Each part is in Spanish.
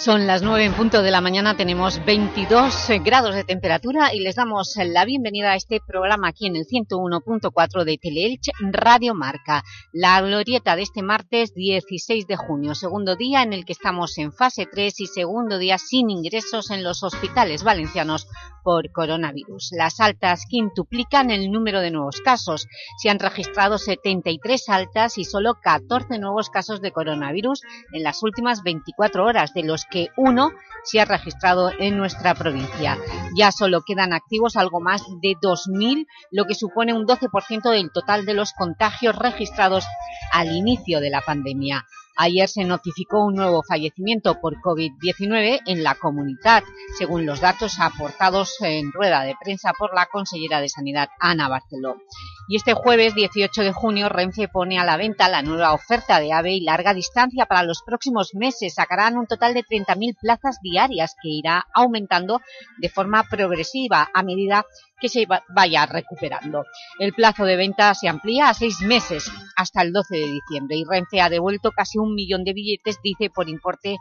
Son las 9 en punto de la mañana, tenemos 22 grados de temperatura y les damos la bienvenida a este programa aquí en el 101.4 de Teleelch Radio Marca. La glorieta de este martes 16 de junio, segundo día en el que estamos en fase 3 y segundo día sin ingresos en los hospitales valencianos por coronavirus. Las altas quintuplican el número de nuevos casos. Se han registrado 73 altas y solo 14 nuevos casos de coronavirus en las últimas 24 horas, de los que uno se ha registrado en nuestra provincia. Ya solo quedan activos algo más de 2.000, lo que supone un 12% del total de los contagios registrados al inicio de la pandemia. Ayer se notificó un nuevo fallecimiento por COVID-19 en la comunidad, según los datos aportados en rueda de prensa por la consellera de Sanidad, Ana Barceló. Y este jueves 18 de junio Renfe pone a la venta la nueva oferta de AVE y larga distancia para los próximos meses. Sacarán un total de 30.000 plazas diarias que irá aumentando de forma progresiva a medida que se vaya recuperando. El plazo de venta se amplía a seis meses, hasta el 12 de diciembre, y Renfe ha devuelto casi un millón de billetes, dice, por importe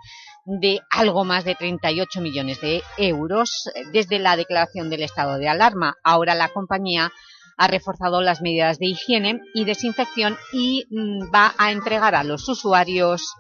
de algo más de 38 millones de euros desde la declaración del estado de alarma. Ahora la compañía ha reforzado las medidas de higiene y desinfección y mm, va a entregar a los usuarios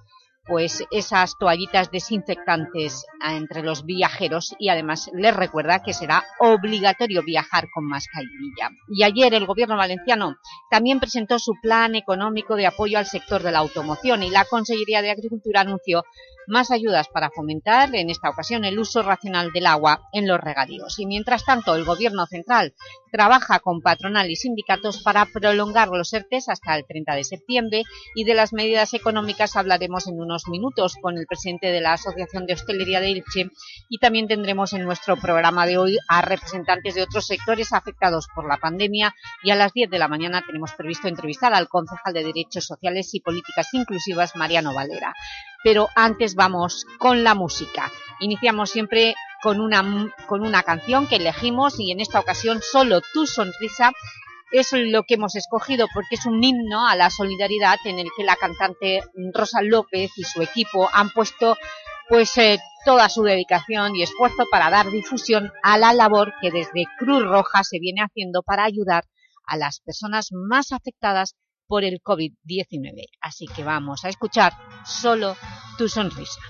pues esas toallitas desinfectantes entre los viajeros y además les recuerda que será obligatorio viajar con mascarilla. Y ayer el gobierno valenciano también presentó su plan económico de apoyo al sector de la automoción y la Consejería de Agricultura anunció más ayudas para fomentar, en esta ocasión, el uso racional del agua en los regadíos. Y mientras tanto, el Gobierno central trabaja con patronal y sindicatos para prolongar los ERTES hasta el 30 de septiembre. Y de las medidas económicas hablaremos en unos minutos con el presidente de la Asociación de Hostelería de Ilche y también tendremos en nuestro programa de hoy a representantes de otros sectores afectados por la pandemia. Y a las 10 de la mañana tenemos previsto entrevistar al concejal de Derechos Sociales y Políticas Inclusivas, Mariano Valera pero antes vamos con la música. Iniciamos siempre con una, con una canción que elegimos y en esta ocasión solo Tu Sonrisa es lo que hemos escogido porque es un himno a la solidaridad en el que la cantante Rosa López y su equipo han puesto pues eh, toda su dedicación y esfuerzo para dar difusión a la labor que desde Cruz Roja se viene haciendo para ayudar a las personas más afectadas por el COVID-19. Así que vamos a escuchar solo tu sonrisa.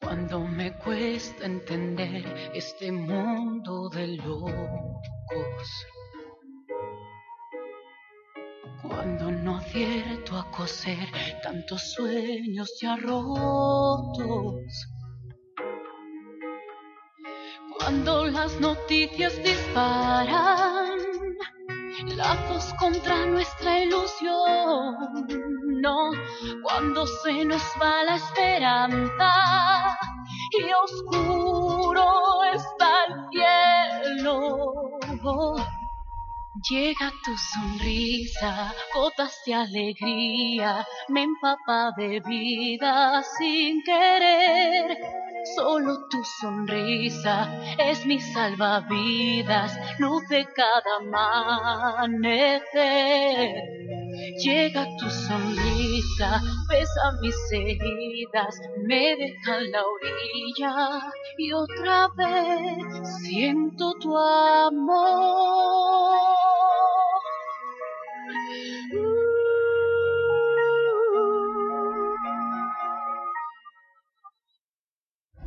Cuando me cuesta entender este mundo de locos cuando no acierto a coser tantos sueños ya rotos. Cuando las noticias disparan lazos contra nuestra ilusión. No, cuando se nos va la esperanza y oscuro Llega tu sonrisa, gotas de alegría, me empapa de vida sin querer. Solo tu sonrisa es mi salvavidas, luz de cada amanecer. Llega tu sonrisa, besa mis heridas, me deja en la orilla y otra vez siento tu amor.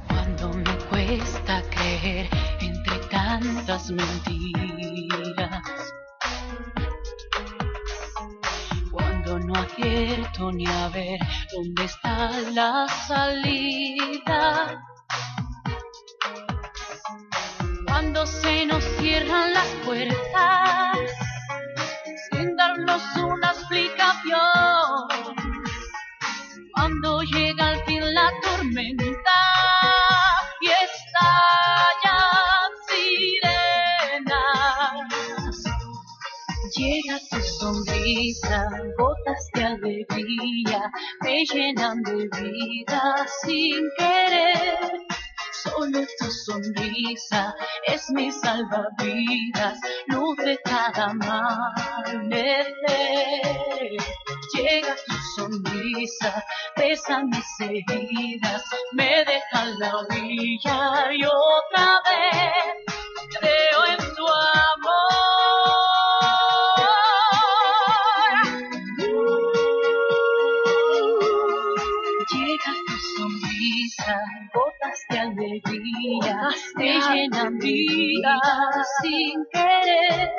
Cuando me cuesta creer entre tantas mentiras. no acierto ni a ver dónde está la salida. Cuando se nos cierran las puertas, sin darnos una explicación. Cuando llega al fin la tormenta y estallan sirenas, llega tu sonrisa me llenan de vida sin querer. Solo tu sonrisa es mi salvavidas, luz de cada amanecer. Llega tu sonrisa, besa mis heridas, me deja la orilla y otra vez alegría, me llenan vida sin querer.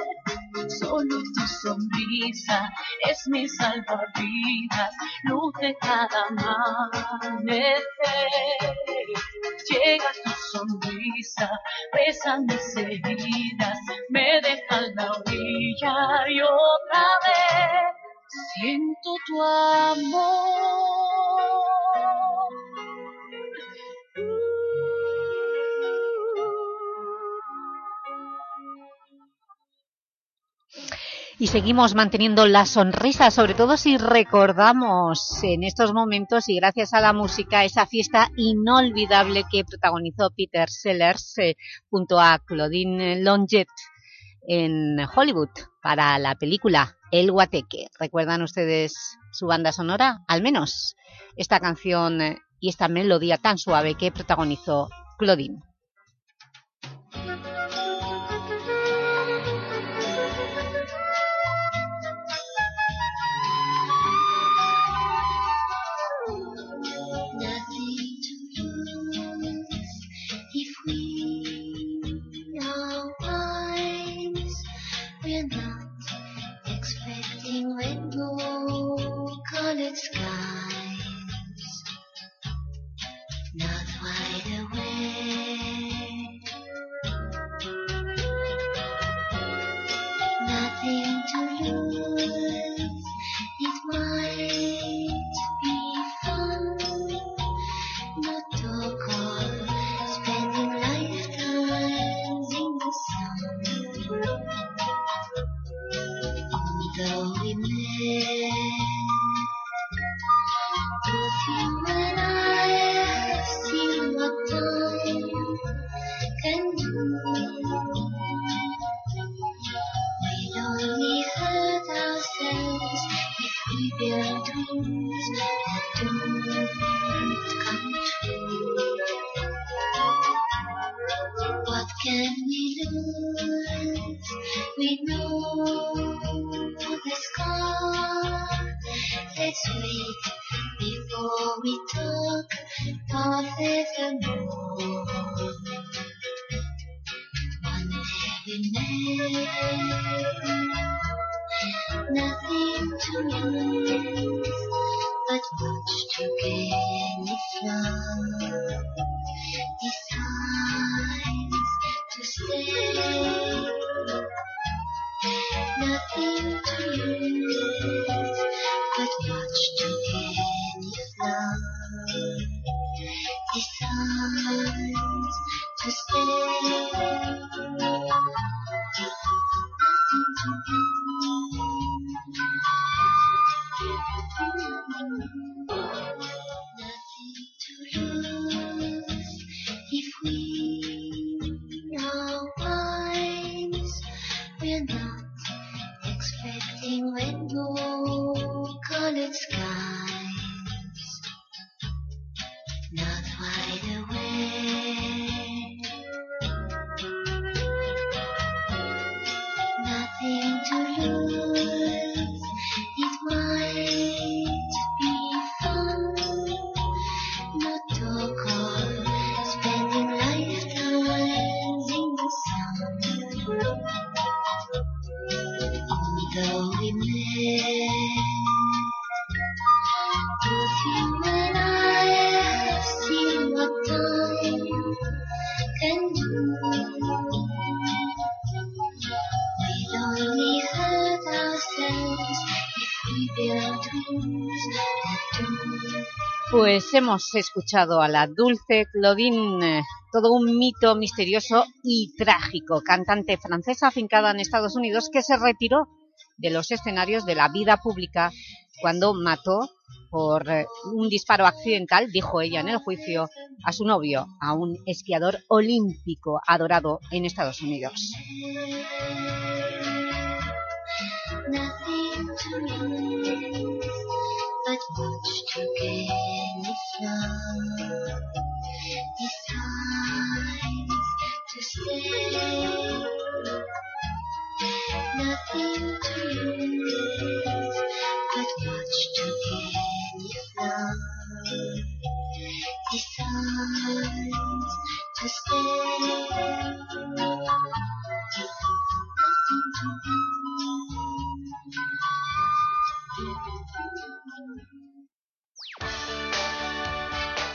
Solo tu sonrisa es mi salvavidas, luz de cada amanecer. Llega tu sonrisa, besa mis heridas, me deja en la orilla y otra vez siento tu amor. Y seguimos manteniendo la sonrisa, sobre todo si recordamos en estos momentos y gracias a la música esa fiesta inolvidable que protagonizó Peter Sellers eh, junto a Claudine Longet en Hollywood para la película El Guateque. ¿Recuerdan ustedes su banda sonora? Al menos esta canción y esta melodía tan suave que protagonizó Claudine. Pues hemos escuchado a la dulce Claudine, eh, todo un mito misterioso y trágico, cantante francesa afincada en Estados Unidos que se retiró de los escenarios de la vida pública cuando mató por eh, un disparo accidental, dijo ella en el juicio, a su novio, a un esquiador olímpico adorado en Estados Unidos. but much to gain is love. Besides, to stay, nothing to lose, but much to gain is love. Besides, to stay.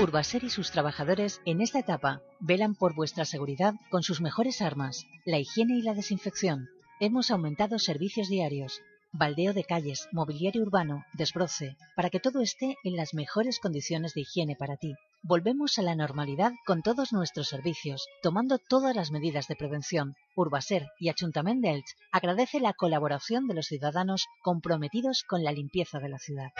Urbaser y sus trabajadores en esta etapa velan por vuestra seguridad con sus mejores armas, la higiene y la desinfección. Hemos aumentado servicios diarios, baldeo de calles, mobiliario urbano, desbroce, para que todo esté en las mejores condiciones de higiene para ti. Volvemos a la normalidad con todos nuestros servicios, tomando todas las medidas de prevención. Urbaser y Ayuntamiento de Elche agradece la colaboración de los ciudadanos comprometidos con la limpieza de la ciudad.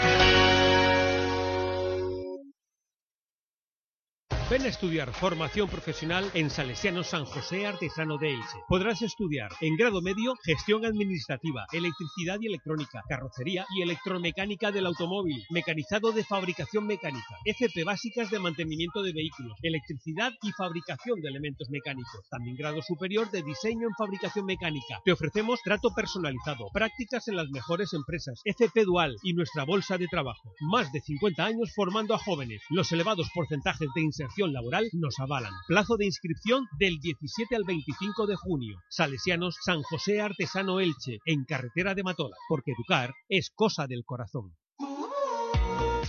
Ven a estudiar formación profesional en Salesiano San José Artesano de Elche. Podrás estudiar en grado medio gestión administrativa, electricidad y electrónica, carrocería y electromecánica del automóvil, mecanizado de fabricación mecánica, FP básicas de mantenimiento de vehículos, electricidad y fabricación de elementos mecánicos. También grado superior de diseño en fabricación mecánica. Te ofrecemos trato personalizado, prácticas en las mejores empresas, FP dual y nuestra bolsa de trabajo. Más de 50 años formando a jóvenes. Los elevados porcentajes de inserción laboral nos avalan. Plazo de inscripción del 17 al 25 de junio. Salesianos San José Artesano Elche, en carretera de Matola, porque educar es cosa del corazón.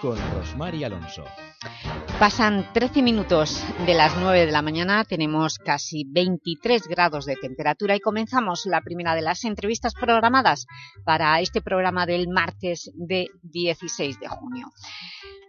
con Rosmar y Alonso. Pasan 13 minutos de las 9 de la mañana, tenemos casi 23 grados de temperatura y comenzamos la primera de las entrevistas programadas para este programa del martes de 16 de junio.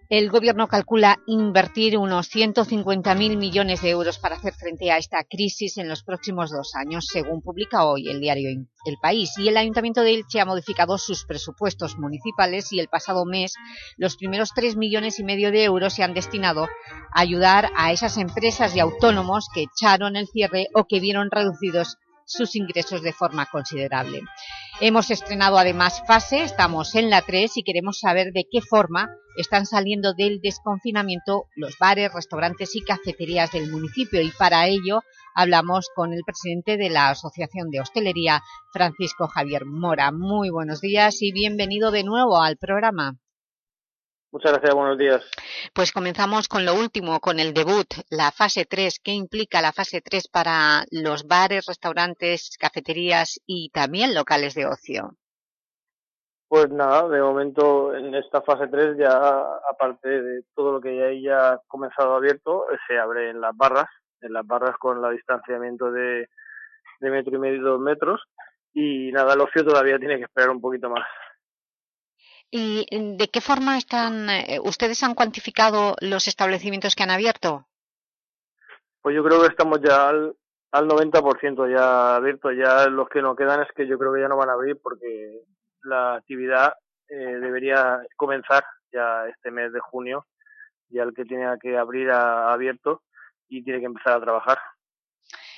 El Gobierno calcula invertir unos 150.000 millones de euros para hacer frente a esta crisis en los próximos dos años, según publica hoy el diario El País. Y el Ayuntamiento de Elche ha modificado sus presupuestos municipales y el pasado mes los primeros 3 millones y medio de euros se han destinado a ayudar a esas empresas y autónomos que echaron el cierre o que vieron reducidos sus ingresos de forma considerable. Hemos estrenado además fase, estamos en la 3 y queremos saber de qué forma están saliendo del desconfinamiento los bares, restaurantes y cafeterías del municipio y para ello hablamos con el presidente de la Asociación de Hostelería, Francisco Javier Mora. Muy buenos días y bienvenido de nuevo al programa. Muchas gracias, buenos días. Pues comenzamos con lo último, con el debut, la fase 3. ¿Qué implica la fase 3 para los bares, restaurantes, cafeterías y también locales de ocio? Pues nada, de momento en esta fase 3 ya, aparte de todo lo que ya haya comenzado abierto, se abre en las barras, en las barras con el distanciamiento de, de metro y medio y dos metros, y nada, el ocio todavía tiene que esperar un poquito más. ¿Y de qué forma están, eh, ustedes han cuantificado los establecimientos que han abierto? Pues yo creo que estamos ya al, al 90% ya abiertos, ya los que nos quedan es que yo creo que ya no van a abrir porque la actividad eh, debería comenzar ya este mes de junio, ya el que tiene que abrir ha abierto y tiene que empezar a trabajar.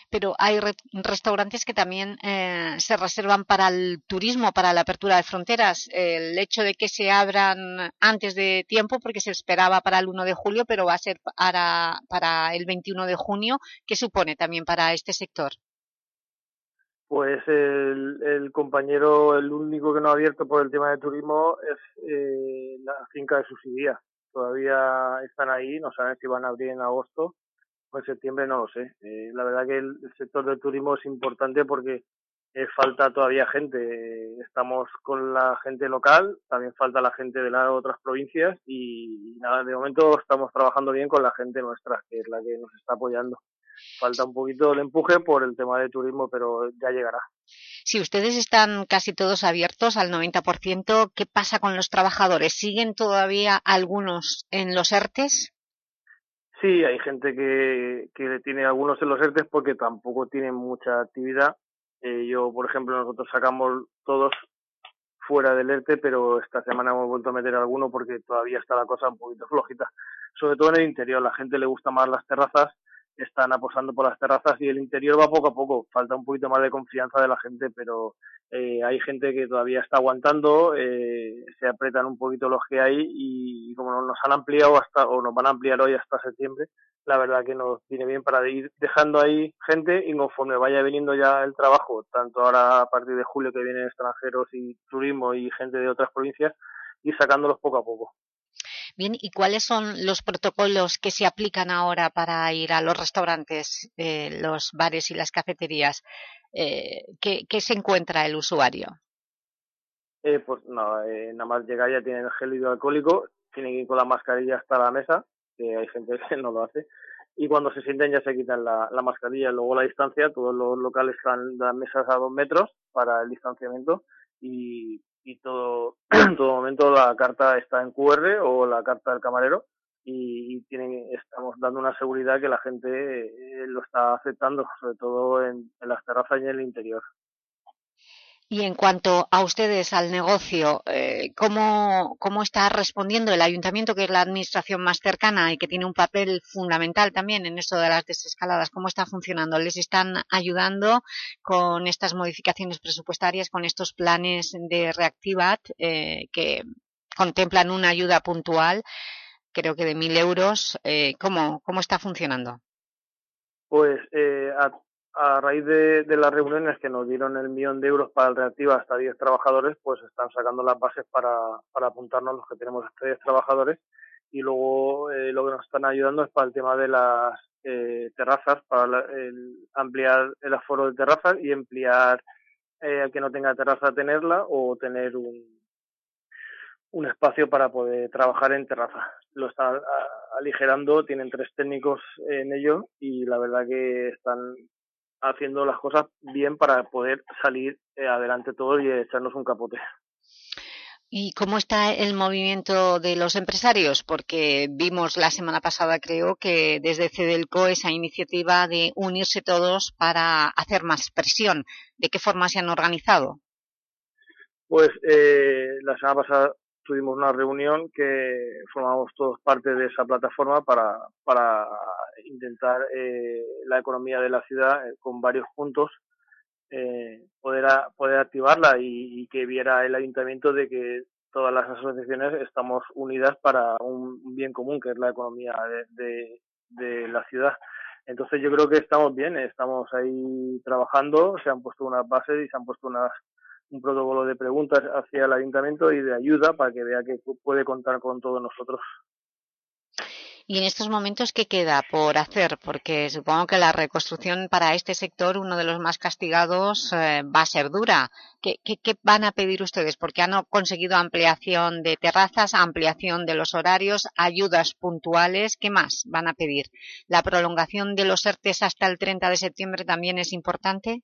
Pero hay restaurantes que también eh, se reservan para el turismo, para la apertura de fronteras. El hecho de que se abran antes de tiempo, porque se esperaba para el 1 de julio, pero va a ser para, para el 21 de junio, ¿qué supone también para este sector? Pues el, el, compañero, el único que no ha abierto por el tema de turismo es eh, la finca de Subsidia. Todavía están ahí, no saben si van a abrir en agosto en septiembre, no lo sé. Eh, la verdad que el, sector del turismo es importante porque falta todavía gente. Estamos con la gente local, también falta la gente de las otras provincias y, y nada, de momento estamos trabajando bien con la gente nuestra, que es la que nos está apoyando falta un poquito el empuje por el tema de turismo, pero ya llegará. Si ustedes están casi todos abiertos al 90%, ¿qué pasa con los trabajadores? ¿Siguen todavía algunos en los ERTES? Sí, hay gente que, que tiene algunos en los ERTES porque tampoco tienen mucha actividad. Eh, yo, por ejemplo, nosotros sacamos todos fuera del ERTE, pero esta semana hemos vuelto a meter alguno porque todavía está la cosa un poquito flojita. Sobre todo en el interior, la gente le gusta más las terrazas están aposando por las terrazas y el interior va poco a poco. Falta un poquito más de confianza de la gente, pero eh, hay gente que todavía está aguantando, eh, se apretan un poquito los que hay y, como nos han ampliado hasta, o nos van a ampliar hoy hasta septiembre, la verdad que nos viene bien para ir dejando ahí gente y conforme vaya viniendo ya el trabajo, tanto ahora a partir de julio que vienen extranjeros y turismo y gente de otras provincias, ir sacándolos poco a poco. Bien, ¿y cuáles son los protocolos que se aplican ahora para ir a los restaurantes, eh, los bares y las cafeterías? Eh, ¿qué, se encuentra el usuario? Eh, pues no, eh, nada más llegar ya tienen el gel hidroalcohólico, tienen que ir con la mascarilla hasta la mesa, que hay gente que no lo hace, y cuando se sienten ya se quitan la, la mascarilla, luego la distancia, todos los locales están las mesas a dos metros para el distanciamiento y y todo, en todo momento la carta está en QR o la carta del camarero y, tienen, estamos dando una seguridad que la gente eh, lo está aceptando, sobre todo en, en las terrazas y en el interior. Y en cuanto a ustedes, al negocio, eh, ¿cómo, ¿cómo, está respondiendo el Ayuntamiento, que es la administración más cercana y que tiene un papel fundamental también en esto de las desescaladas? ¿Cómo está funcionando? ¿Les están ayudando con estas modificaciones presupuestarias, con estos planes de Reactivat eh, que contemplan una ayuda puntual, creo que de mil euros? Eh, ¿cómo, ¿Cómo está funcionando? Pues eh, a raíz de, las reuniones que nos dieron el millón de euros para el hasta 10 trabajadores, pues están sacando las bases para, para apuntarnos los que tenemos hasta 10 trabajadores y luego eh, lo que nos están ayudando es para el tema de las eh, terrazas, para ampliar el aforo de terrazas y ampliar eh, al que no tenga terraza tenerla o tener un, un espacio para poder trabajar en terraza. Lo están aligerando, tienen tres técnicos en ello y la verdad que están haciendo las cosas bien para poder salir eh, adelante todos y echarnos un capote. ¿Y cómo está el movimiento de los empresarios? Porque vimos la semana pasada, creo, que desde CEDELCO esa iniciativa de unirse todos para hacer más presión. ¿De qué forma se han organizado? Pues eh, la semana pasada tuvimos una reunión que formamos todos parte de esa plataforma para, para intentar eh, la economía de la ciudad eh, con varios puntos eh, poder, poder activarla y, que viera el ayuntamiento de que todas las asociaciones estamos unidas para un bien común que es la economía de, de la ciudad. Entonces yo creo que estamos bien, estamos ahí trabajando, se han puesto unas bases y se han puesto unas un protocolo de preguntas hacia el ayuntamiento y de ayuda para que vea que puede contar con todos nosotros. ¿Y en estos momentos qué queda por hacer? Porque supongo que la reconstrucción para este sector, uno de los más castigados, eh, va a ser dura. ¿Qué, ¿Qué, qué, van a pedir ustedes? Porque han conseguido ampliación de terrazas, ampliación de los horarios, ayudas puntuales. ¿Qué más van a pedir? ¿La prolongación de los ERTES hasta el 30 de septiembre también es importante?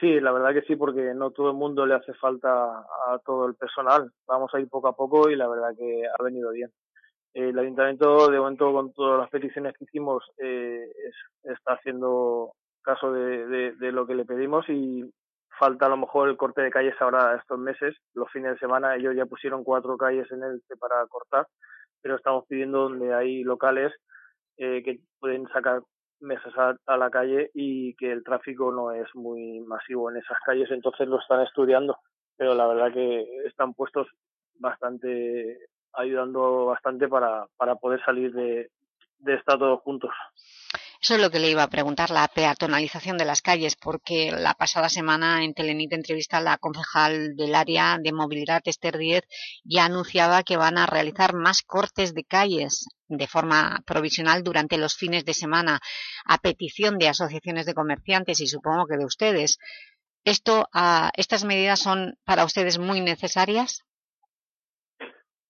Sí, la verdad que sí, porque no todo el mundo le hace falta a todo el personal. Vamos a ir poco a poco y la verdad que ha venido bien. El ayuntamiento, de momento, con todas las peticiones que hicimos, eh, está haciendo caso de, de, lo que le pedimos y falta a lo mejor el corte de calles ahora estos meses. Los fines de semana ellos ya pusieron cuatro calles en el para cortar, pero estamos pidiendo donde hay locales eh, que pueden sacar mesas a, la calle y que el tráfico no es muy masivo en esas calles, entonces lo están estudiando, pero la verdad que están puestos bastante, ayudando bastante para, para poder salir de, de estar todos juntos. Eso es lo que le iba a preguntar, la peatonalización de las calles, porque la pasada semana en Telenit entrevista la concejal del área de movilidad, Esther Díez, ya anunciaba que van a realizar más cortes de calles de forma provisional durante los fines de semana, a petición de asociaciones de comerciantes y supongo que de ustedes. Esto, ah, ¿Estas medidas son para ustedes muy necesarias?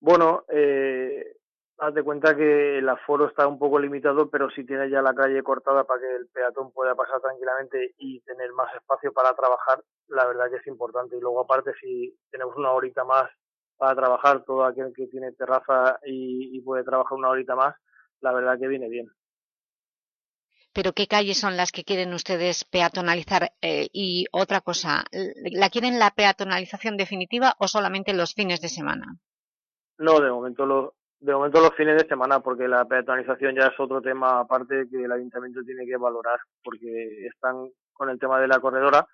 Bueno, eh, haz de cuenta que el aforo está un poco limitado, pero si tiene ya la calle cortada para que el peatón pueda pasar tranquilamente y tener más espacio para trabajar, la verdad que es importante. Y luego aparte, si tenemos una horita más para trabajar, todo aquel que tiene terraza y, puede trabajar una horita más, la verdad que viene bien. ¿Pero qué calles son las que quieren ustedes peatonalizar? Eh, y otra cosa, ¿la quieren la peatonalización definitiva o solamente los fines de semana? No, de momento lo, de momento los fines de semana, porque la peatonalización ya es otro tema aparte que el ayuntamiento tiene que valorar, porque están con el tema de la corredora,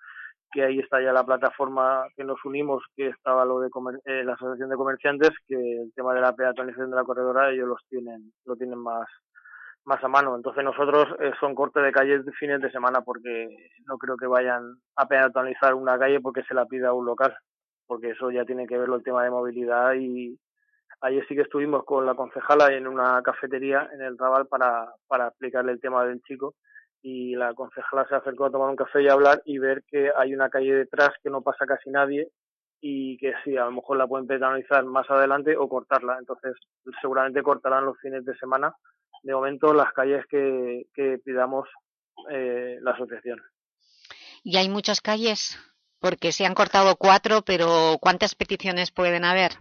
que ahí está ya la plataforma que nos unimos, que estaba lo de eh, la asociación de comerciantes, que el tema de la peatonalización de la corredora ellos los tienen, lo tienen más más a mano. Entonces nosotros eh, son cortes de calles de fines de semana porque no creo que vayan a peatonalizar una calle porque se la pida un local, porque eso ya tiene que verlo el tema de movilidad y, Ayer sí que estuvimos con la concejala en una cafetería en el Raval para, para explicarle el tema del chico y la concejala se acercó a tomar un café y a hablar y ver que hay una calle detrás que no pasa casi nadie y que sí, a lo mejor la pueden penalizar más adelante o cortarla. Entonces, seguramente cortarán los fines de semana. De momento, las calles que, que pidamos eh, la asociación. ¿Y hay muchas calles? Porque se han cortado cuatro, pero ¿cuántas peticiones pueden haber?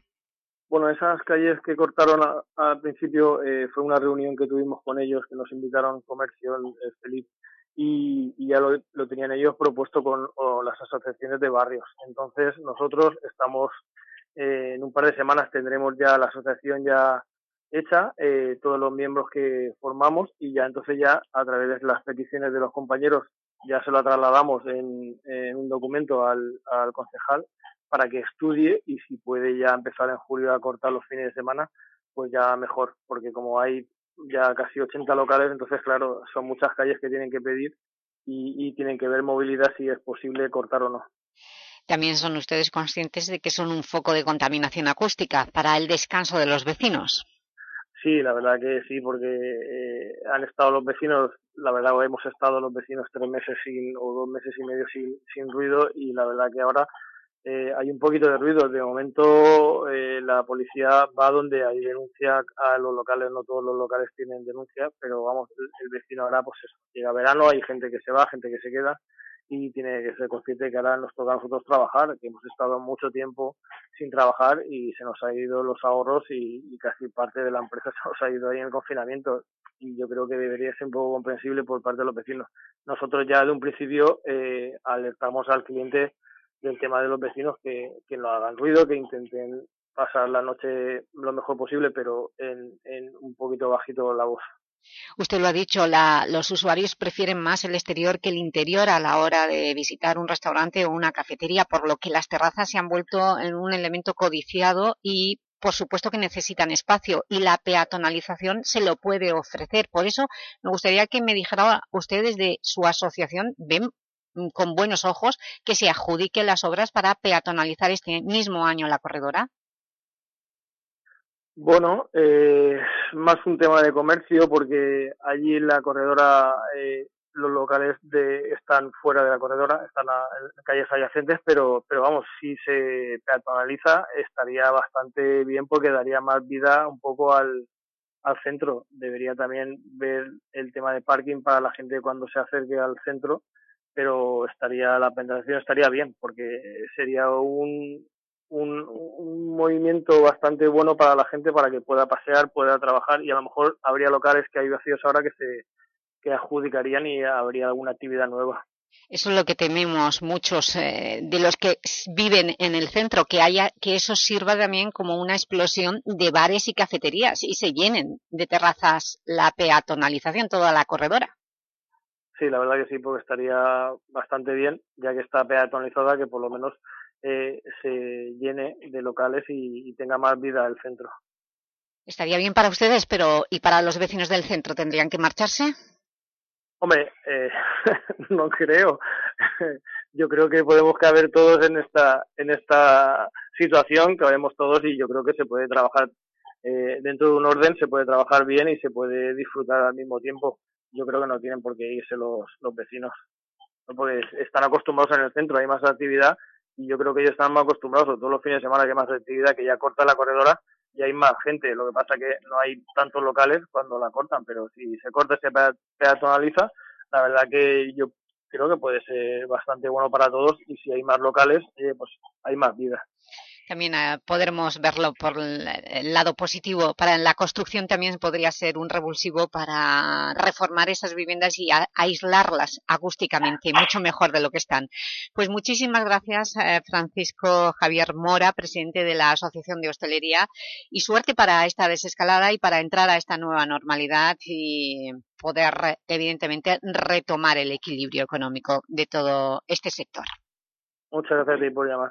Bueno, esas calles que cortaron al principio eh, fue una reunión que tuvimos con ellos, que nos invitaron Comercio, el, Felipe, y, ya lo, tenían ellos propuesto con las asociaciones de barrios. Entonces, nosotros estamos, eh, en un par de semanas tendremos ya la asociación ya hecha, eh, todos los miembros que formamos, y ya entonces ya a través de las peticiones de los compañeros ya se lo trasladamos en, un documento al concejal para que estudie y si puede ya empezar en julio a cortar los fines de semana, pues ya mejor, porque como hay ya casi 80 locales, entonces claro, son muchas calles que tienen que pedir y, tienen que ver movilidad si es posible cortar o no. También son ustedes conscientes de que son un foco de contaminación acústica para el descanso de los vecinos. Sí, la verdad que sí, porque eh, han estado los vecinos, la verdad hemos estado los vecinos tres meses sin, o dos meses y medio sin, sin ruido y la verdad que ahora eh, hay un poquito de ruido. De momento eh, la policía va donde hay denuncia a los locales, no todos los locales tienen denuncia, pero vamos, el, vecino ahora pues eso, llega verano, hay gente que se va, gente que se queda y tiene que ser consciente que ahora nos toca a nosotros trabajar, que hemos estado mucho tiempo sin trabajar y se nos ha ido los ahorros y, casi parte de la empresa se nos ha ido ahí en el confinamiento y yo creo que debería ser un poco comprensible por parte de los vecinos. Nosotros ya de un principio eh, alertamos al cliente del tema de los vecinos que, que no hagan ruido, que intenten pasar la noche lo mejor posible, pero en, en un poquito bajito la voz. Usted lo ha dicho, la, los usuarios prefieren más el exterior que el interior a la hora de visitar un restaurante o una cafetería, por lo que las terrazas se han vuelto en un elemento codiciado y por supuesto que necesitan espacio y la peatonalización se lo puede ofrecer. Por eso me gustaría que me dijera ustedes de su asociación, ¿ven con buenos ojos que se adjudique las obras para peatonalizar este mismo año la corredora? Bueno, eh, más un tema de comercio porque allí en la corredora eh, los locales de, están fuera de la corredora, están en calles adyacentes, pero, pero vamos, si se peatonaliza estaría bastante bien porque daría más vida un poco al centro. Debería también ver el tema de parking para la gente cuando se acerque al centro pero estaría la penetración estaría bien porque sería un, un, movimiento bastante bueno para la gente para que pueda pasear, pueda trabajar y a lo mejor habría locales que hay vacíos ahora que se que adjudicarían y habría alguna actividad nueva. Eso es lo que tememos muchos eh, de los que viven en el centro, que haya que eso sirva también como una explosión de bares y cafeterías y se llenen de terrazas la peatonalización, toda la corredora. Sí, la verdad que sí, porque estaría bastante bien, ya que está peatonalizada, que por lo menos eh, se llene de locales y, tenga más vida el centro. Estaría bien para ustedes, pero ¿y para los vecinos del centro tendrían que marcharse? Hombre, eh, no creo. yo creo que podemos caber todos en esta en esta situación, cabemos todos y yo creo que se puede trabajar eh, dentro de un orden, se puede trabajar bien y se puede disfrutar al mismo tiempo. Yo creo que no tienen por qué irse los, los vecinos, porque están acostumbrados en el centro, hay más actividad y yo creo que ellos están más acostumbrados, todos los fines de semana que hay más actividad, que ya corta la corredora y hay más gente. Lo que pasa que no hay tantos locales cuando la cortan, pero si se corta y se peatonaliza, la verdad que yo creo que puede ser bastante bueno para todos y si hay más locales, eh, pues hay más vida también eh, podremos verlo por el, lado positivo. Para la construcción también podría ser un revulsivo para reformar esas viviendas y aislarlas acústicamente, mucho mejor de lo que están. Pues muchísimas gracias, eh, Francisco Javier Mora, presidente de la Asociación de Hostelería, y suerte para esta desescalada y para entrar a esta nueva normalidad y poder, evidentemente, retomar el equilibrio económico de todo este sector. Muchas gracias por llamar.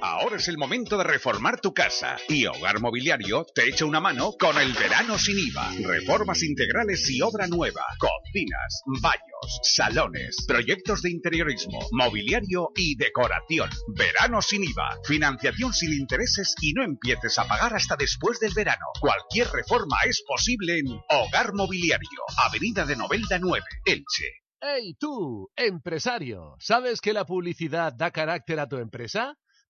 Ahora es el momento de reformar tu casa y Hogar Mobiliario te echa una mano con el verano sin IVA. Reformas integrales y obra nueva, cocinas, baños, salones, proyectos de interiorismo, mobiliario y decoración. Verano sin IVA, financiación sin intereses y no empieces a pagar hasta después del verano. Cualquier reforma es posible en Hogar Mobiliario, Avenida de Novelda 9, Elche. ¡Hey tú, empresario! ¿Sabes que la publicidad da carácter a tu empresa?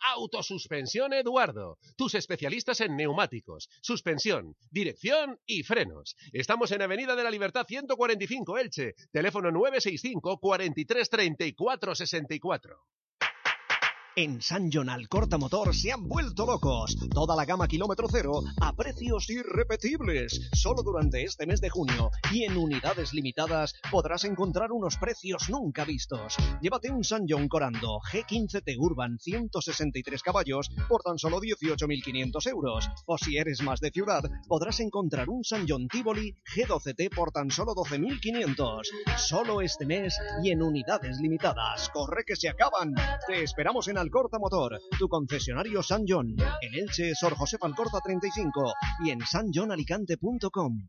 Autosuspensión Eduardo, tus especialistas en neumáticos, suspensión, dirección y frenos. Estamos en Avenida de la Libertad 145 Elche, teléfono 965 43 34 64. En San John Corta Motor se han vuelto locos. Toda la gama kilómetro cero a precios irrepetibles. Solo durante este mes de junio y en unidades limitadas podrás encontrar unos precios nunca vistos. Llévate un San John Corando G15T Urban 163 caballos por tan solo 18.500 euros. O si eres más de ciudad, podrás encontrar un San John Tivoli G12T por tan solo 12.500. Solo este mes y en unidades limitadas. Corre que se acaban. Te esperamos en Alcorta Motor, tu concesionario San John, en Elche, Sor José Alcorta 35 y en sanjohnalicante.com.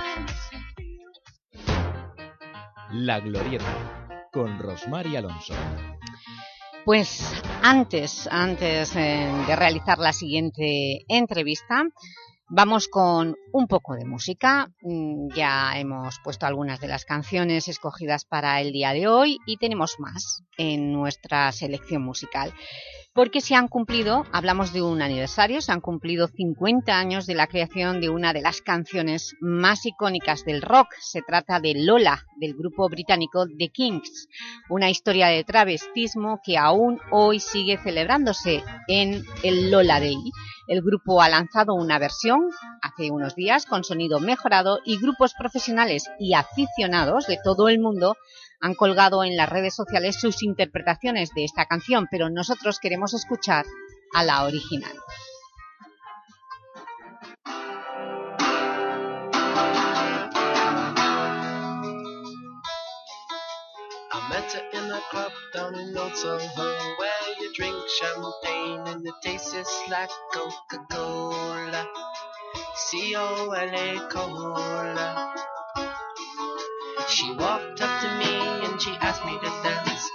La Glorieta, con Rosmar y Alonso. Pues antes, antes eh, de realizar la siguiente entrevista, Vamos con un poco de música, mm, ya hemos puesto algunas de las canciones escogidas para el día de hoy y tenemos más en nuestra selección musical porque se han cumplido, hablamos de un aniversario, se han cumplido 50 años de la creación de una de las canciones más icónicas del rock. Se trata de Lola, del grupo británico The Kings, una historia de travestismo que aún hoy sigue celebrándose en el Lola Day. El grupo ha lanzado una versión hace unos días con sonido mejorado y grupos profesionales y aficionados de todo el mundo han colgado en las redes sociales sus interpretaciones de esta canción, pero nosotros queremos escuchar a la original. club down in Old Soho Where you drink champagne and it tastes like Coca-Cola C-O-L-A cola. She walked up to me she asked me to dance.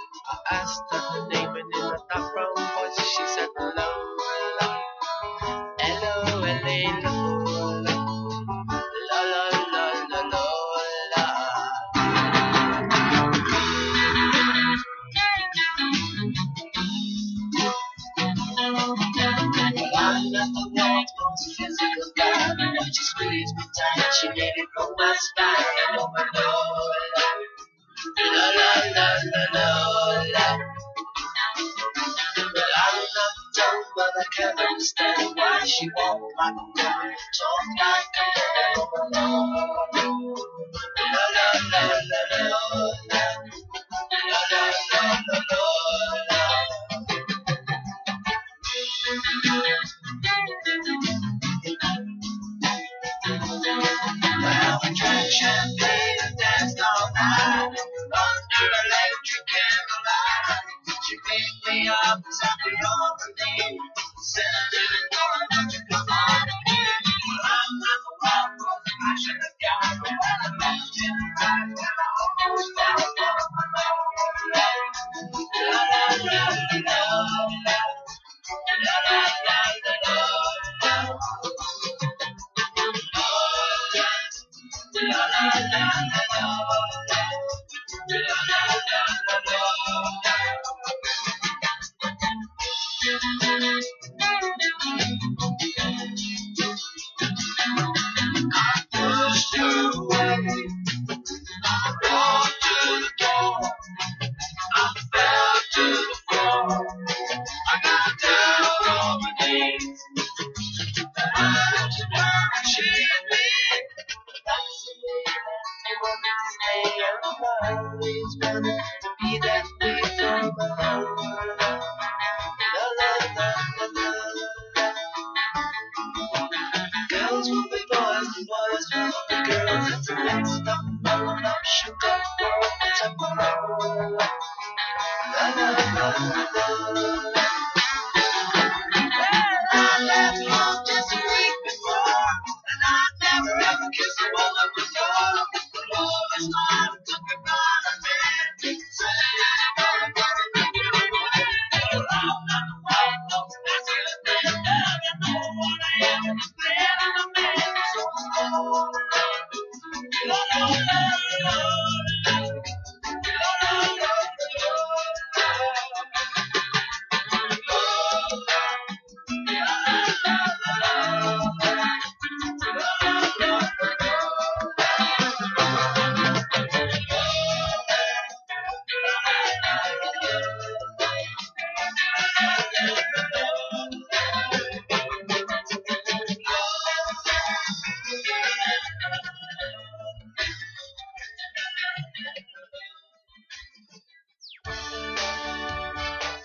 I asked her her name and in a dark brown voice she said Bible.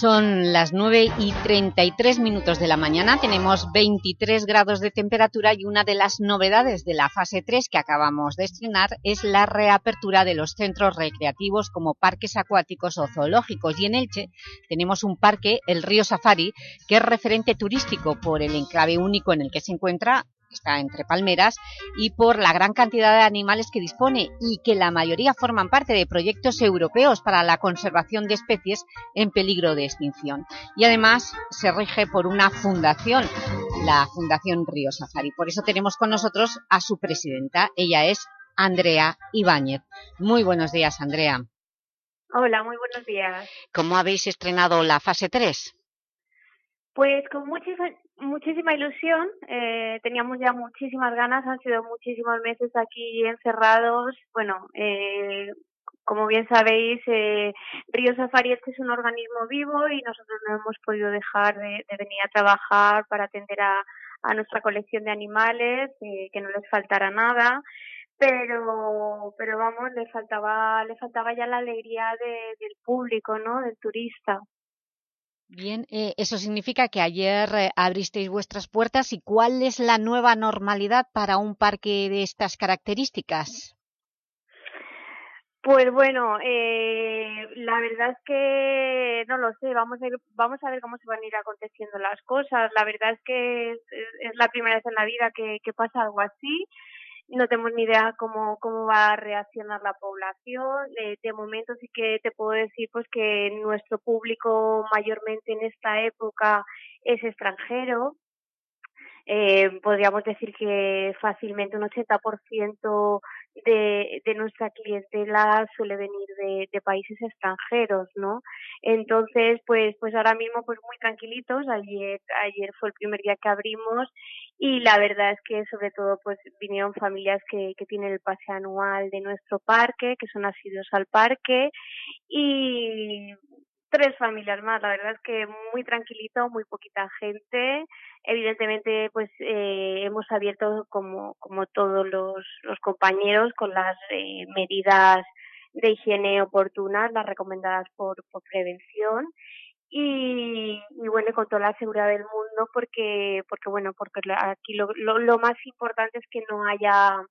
Son las 9 y 33 minutos de la mañana, tenemos 23 grados de temperatura y una de las novedades de la fase 3 que acabamos de estrenar es la reapertura de los centros recreativos como parques acuáticos o zoológicos. Y en Elche tenemos un parque, el Río Safari, que es referente turístico por el enclave único en el que se encuentra está entre palmeras, y por la gran cantidad de animales que dispone y que la mayoría forman parte de proyectos europeos para la conservación de especies en peligro de extinción. Y además se rige por una fundación, la Fundación Río Safari. Por eso tenemos con nosotros a su presidenta, ella es Andrea Ibáñez. Muy buenos días, Andrea. Hola, muy buenos días. ¿Cómo habéis estrenado la fase 3? Pues con muchísima, muchísima ilusión, eh, teníamos ya muchísimas ganas, han sido muchísimos meses aquí encerrados. Bueno, eh, como bien sabéis, eh, Río Safari este es un organismo vivo y nosotros no hemos podido dejar de, de venir a trabajar para atender a, nuestra colección de animales, eh, que no les faltara nada. Pero pero vamos le faltaba le faltaba ya la alegría de, del público no del turista Bien, eh, eso significa que ayer eh, abristeis vuestras puertas y ¿cuál es la nueva normalidad para un parque de estas características? Pues bueno, eh, la verdad es que no lo sé, vamos a, ver, vamos a ver cómo se van a ir aconteciendo las cosas. La verdad es que es, es la primera vez en la vida que, que pasa algo así no tenemos ni idea cómo, cómo va a reaccionar la población. Eh, de momento sí que te puedo decir pues que nuestro público mayormente en esta época es extranjero. Eh, podríamos decir que fácilmente un 80% de, de nuestra clientela suele venir de, de países extranjeros, ¿no? Entonces, pues, pues ahora mismo, pues muy tranquilitos. Ayer, ayer fue el primer día que abrimos y la verdad es que sobre todo, pues vinieron familias que, que tienen el pase anual de nuestro parque, que son asiduos al parque y tres familias más. La verdad es que muy tranquilito, muy poquita gente. Evidentemente, pues eh, hemos abierto como, como todos los, los compañeros con las eh, medidas de higiene oportunas, las recomendadas por, por prevención. Y, y bueno, con toda la seguridad del mundo, porque, porque bueno, porque aquí lo, lo, lo más importante es que no haya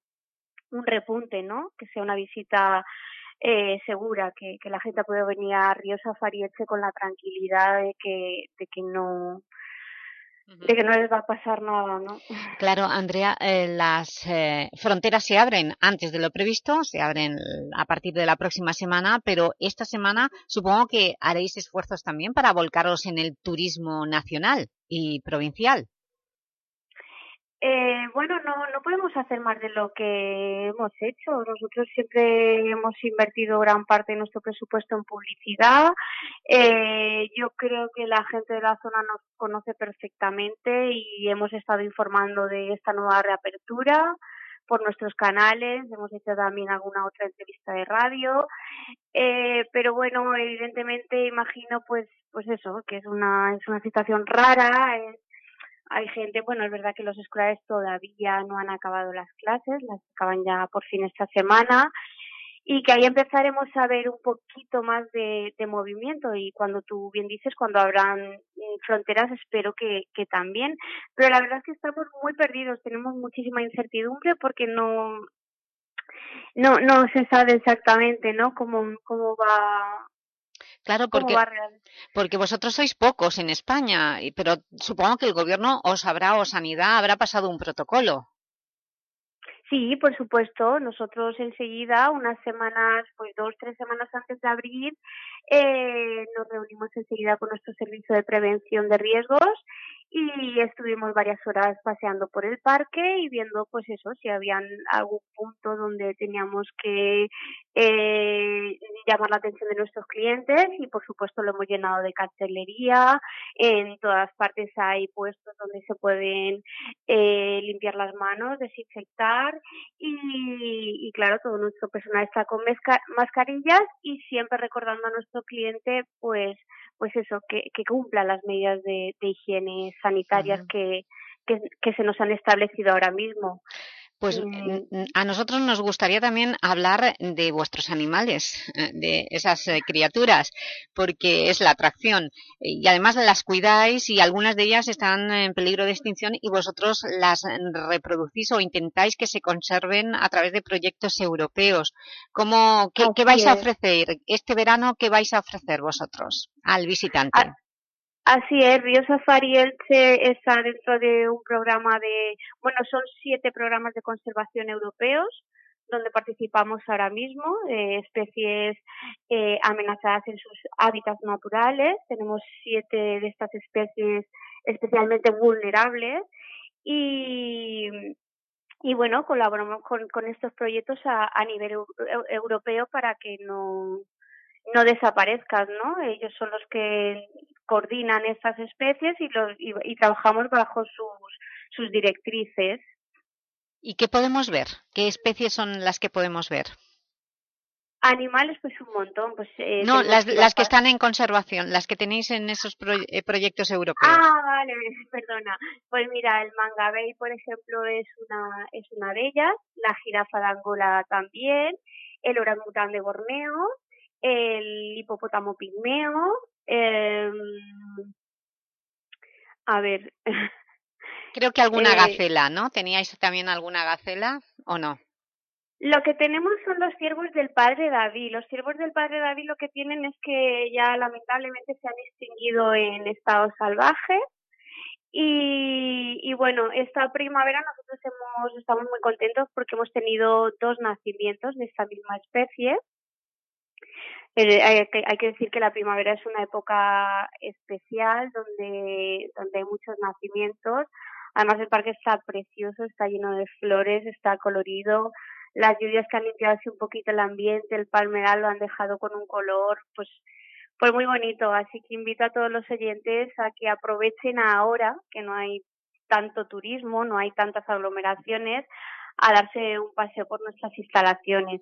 un repunte, ¿no? Que sea una visita eh, segura, que, que la gente pueda venir a Río Safarietche con la tranquilidad de que, de que no de que no les va a pasar nada, ¿no? Claro, Andrea, eh, las eh, fronteras se abren antes de lo previsto, se abren a partir de la próxima semana, pero esta semana supongo que haréis esfuerzos también para volcaros en el turismo nacional y provincial. Eh, bueno, no, no podemos hacer más de lo que hemos hecho. Nosotros siempre hemos invertido gran parte de nuestro presupuesto en publicidad. Eh, yo creo que la gente de la zona nos conoce perfectamente y hemos estado informando de esta nueva reapertura por nuestros canales, hemos hecho también alguna otra entrevista de radio, eh, pero bueno, evidentemente imagino pues pues eso, que es una es una situación rara, hay gente, bueno, es verdad que los escolares todavía no han acabado las clases, las acaban ya por fin esta semana y que ahí empezaremos a ver un poquito más de, de movimiento y cuando tú bien dices, cuando habrán mm, fronteras, espero que, que también. Pero la verdad es que estamos muy perdidos, tenemos muchísima incertidumbre porque no, no, no se sabe exactamente, ¿no? Cómo, cómo va Claro, porque, porque vosotros sois pocos en España, pero supongo que el gobierno os habrá, o Sanidad, habrá pasado un protocolo. Sí, por supuesto. Nosotros enseguida, unas semanas, pues dos, tres semanas antes de abrir, eh, nos reunimos enseguida con nuestro servicio de prevención de riesgos y estuvimos varias horas paseando por el parque y viendo pues eso si habían algún punto donde teníamos que eh, llamar la atención de nuestros clientes y por supuesto lo hemos llenado de cartelería. En todas partes hay puestos donde se pueden eh, limpiar las manos desinfectar y, y claro todo nuestro personal está con mascarillas y siempre recordando a nuestro cliente pues pues eso, que, que cumpla las medidas de, de higiene sanitarias que, que, que se nos han establecido ahora mismo. Pues a nosotros nos gustaría también hablar de vuestros animales, eh, de esas eh, criaturas, porque es la atracción. Y además las cuidáis y algunas de ellas están en peligro de extinción y vosotros las reproducís o intentáis que se conserven a través de proyectos europeos. ¿Cómo, qué, qué vais a ofrecer este verano? ¿Qué vais a ofrecer vosotros al visitante? Ah, Así es, Río Safari Elche está dentro de un programa de, bueno, son siete programas de conservación europeos donde participamos ahora mismo, eh, especies eh, amenazadas en sus hábitats naturales. Tenemos siete de estas especies especialmente vulnerables y, y bueno, colaboramos con, con estos proyectos a, a nivel eu, europeo para que no, no desaparezcan, ¿no? Ellos son los que coordinan estas especies y, los, y, y trabajamos bajo sus, sus directrices. ¿Y qué podemos ver? ¿Qué especies son las que podemos ver? Animales, pues un montón. Pues, eh, no, las, las que están en conservación, las que tenéis en esos pro, eh, proyectos europeos. Ah, vale, perdona. Pues mira, el mangabey, por ejemplo, es una, es una de ellas, la jirafa de Angola también, el orangután de Borneo, el hipopótamo pigmeo, eh, a ver. Creo que alguna eh, gacela, ¿no? ¿Teníais también alguna gacela o no? Lo que tenemos son los ciervos del padre David. Los ciervos del padre David lo que tienen es que ya lamentablemente se han extinguido en estado salvaje. Y, y bueno, esta primavera nosotros hemos, estamos muy contentos porque hemos tenido dos nacimientos de esta misma especie. Hay que decir que la primavera es una época especial donde, donde hay muchos nacimientos. Además el parque está precioso, está lleno de flores, está colorido. Las lluvias que han limpiado así un poquito el ambiente, el palmeral lo han dejado con un color pues pues muy bonito. Así que invito a todos los oyentes a que aprovechen ahora que no hay tanto turismo, no hay tantas aglomeraciones, a darse un paseo por nuestras instalaciones.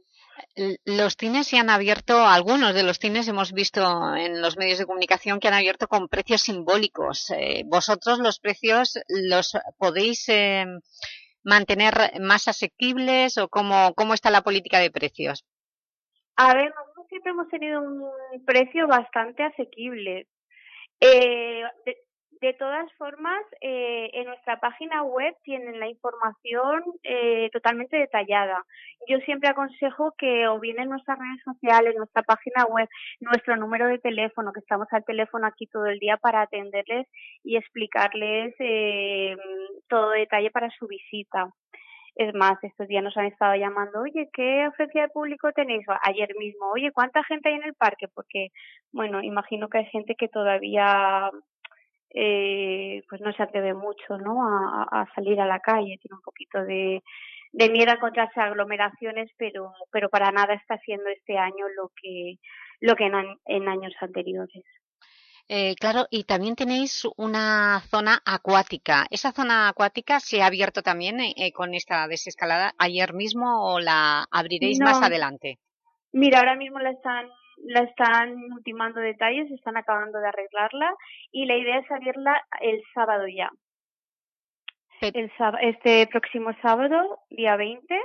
Los cines se han abierto, algunos de los cines hemos visto en los medios de comunicación que han abierto con precios simbólicos. Eh, ¿Vosotros los precios los podéis eh, mantener más asequibles o cómo, cómo está la política de precios? A ver, nosotros siempre hemos tenido un precio bastante asequible. Eh, de, todas formas, eh, en nuestra página web tienen la información eh, totalmente detallada. Yo siempre aconsejo que o bien en nuestras redes sociales, nuestra página web, nuestro número de teléfono, que estamos al teléfono aquí todo el día para atenderles y explicarles eh, todo detalle para su visita. Es más, estos días nos han estado llamando, oye, ¿qué oferta de público tenéis? Ayer mismo, oye, ¿cuánta gente hay en el parque? Porque, bueno, imagino que hay gente que todavía eh, pues no se atreve mucho ¿no? A, a, salir a la calle, tiene un poquito de, de miedo a encontrarse aglomeraciones, pero, pero para nada está haciendo este año lo que, lo que en, en años anteriores. Eh, claro, y también tenéis una zona acuática. ¿Esa zona acuática se ha abierto también eh, con esta desescalada ayer mismo o la abriréis no. más adelante? Mira, ahora mismo la están la están ultimando detalles, están acabando de arreglarla y la idea es abrirla el sábado ya. El, este próximo sábado, día 20, uh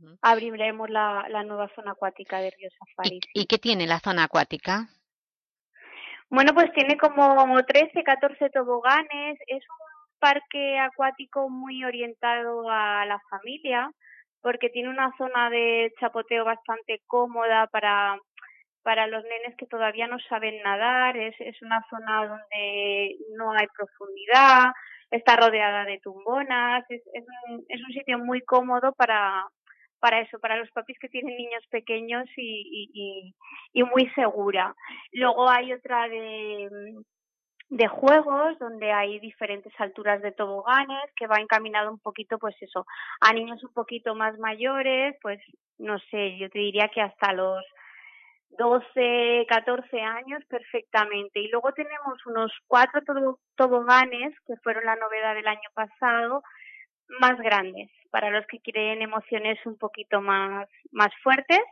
-huh. abriremos la, la, nueva zona acuática de Río Safari. ¿Y, ¿Y, qué tiene la zona acuática? Bueno, pues tiene como 13, 14 toboganes. Es un parque acuático muy orientado a la familia porque tiene una zona de chapoteo bastante cómoda para, para los nenes que todavía no saben nadar, es, es una zona donde no hay profundidad, está rodeada de tumbonas, es, es, un, es un sitio muy cómodo para, para eso, para los papis que tienen niños pequeños y, y, y muy segura. Luego hay otra de de juegos donde hay diferentes alturas de toboganes que va encaminado un poquito pues eso a niños un poquito más mayores pues no sé yo te diría que hasta los 12, 14 años perfectamente. Y luego tenemos unos cuatro toboganes que fueron la novedad del año pasado más grandes para los que quieren emociones un poquito más más fuertes.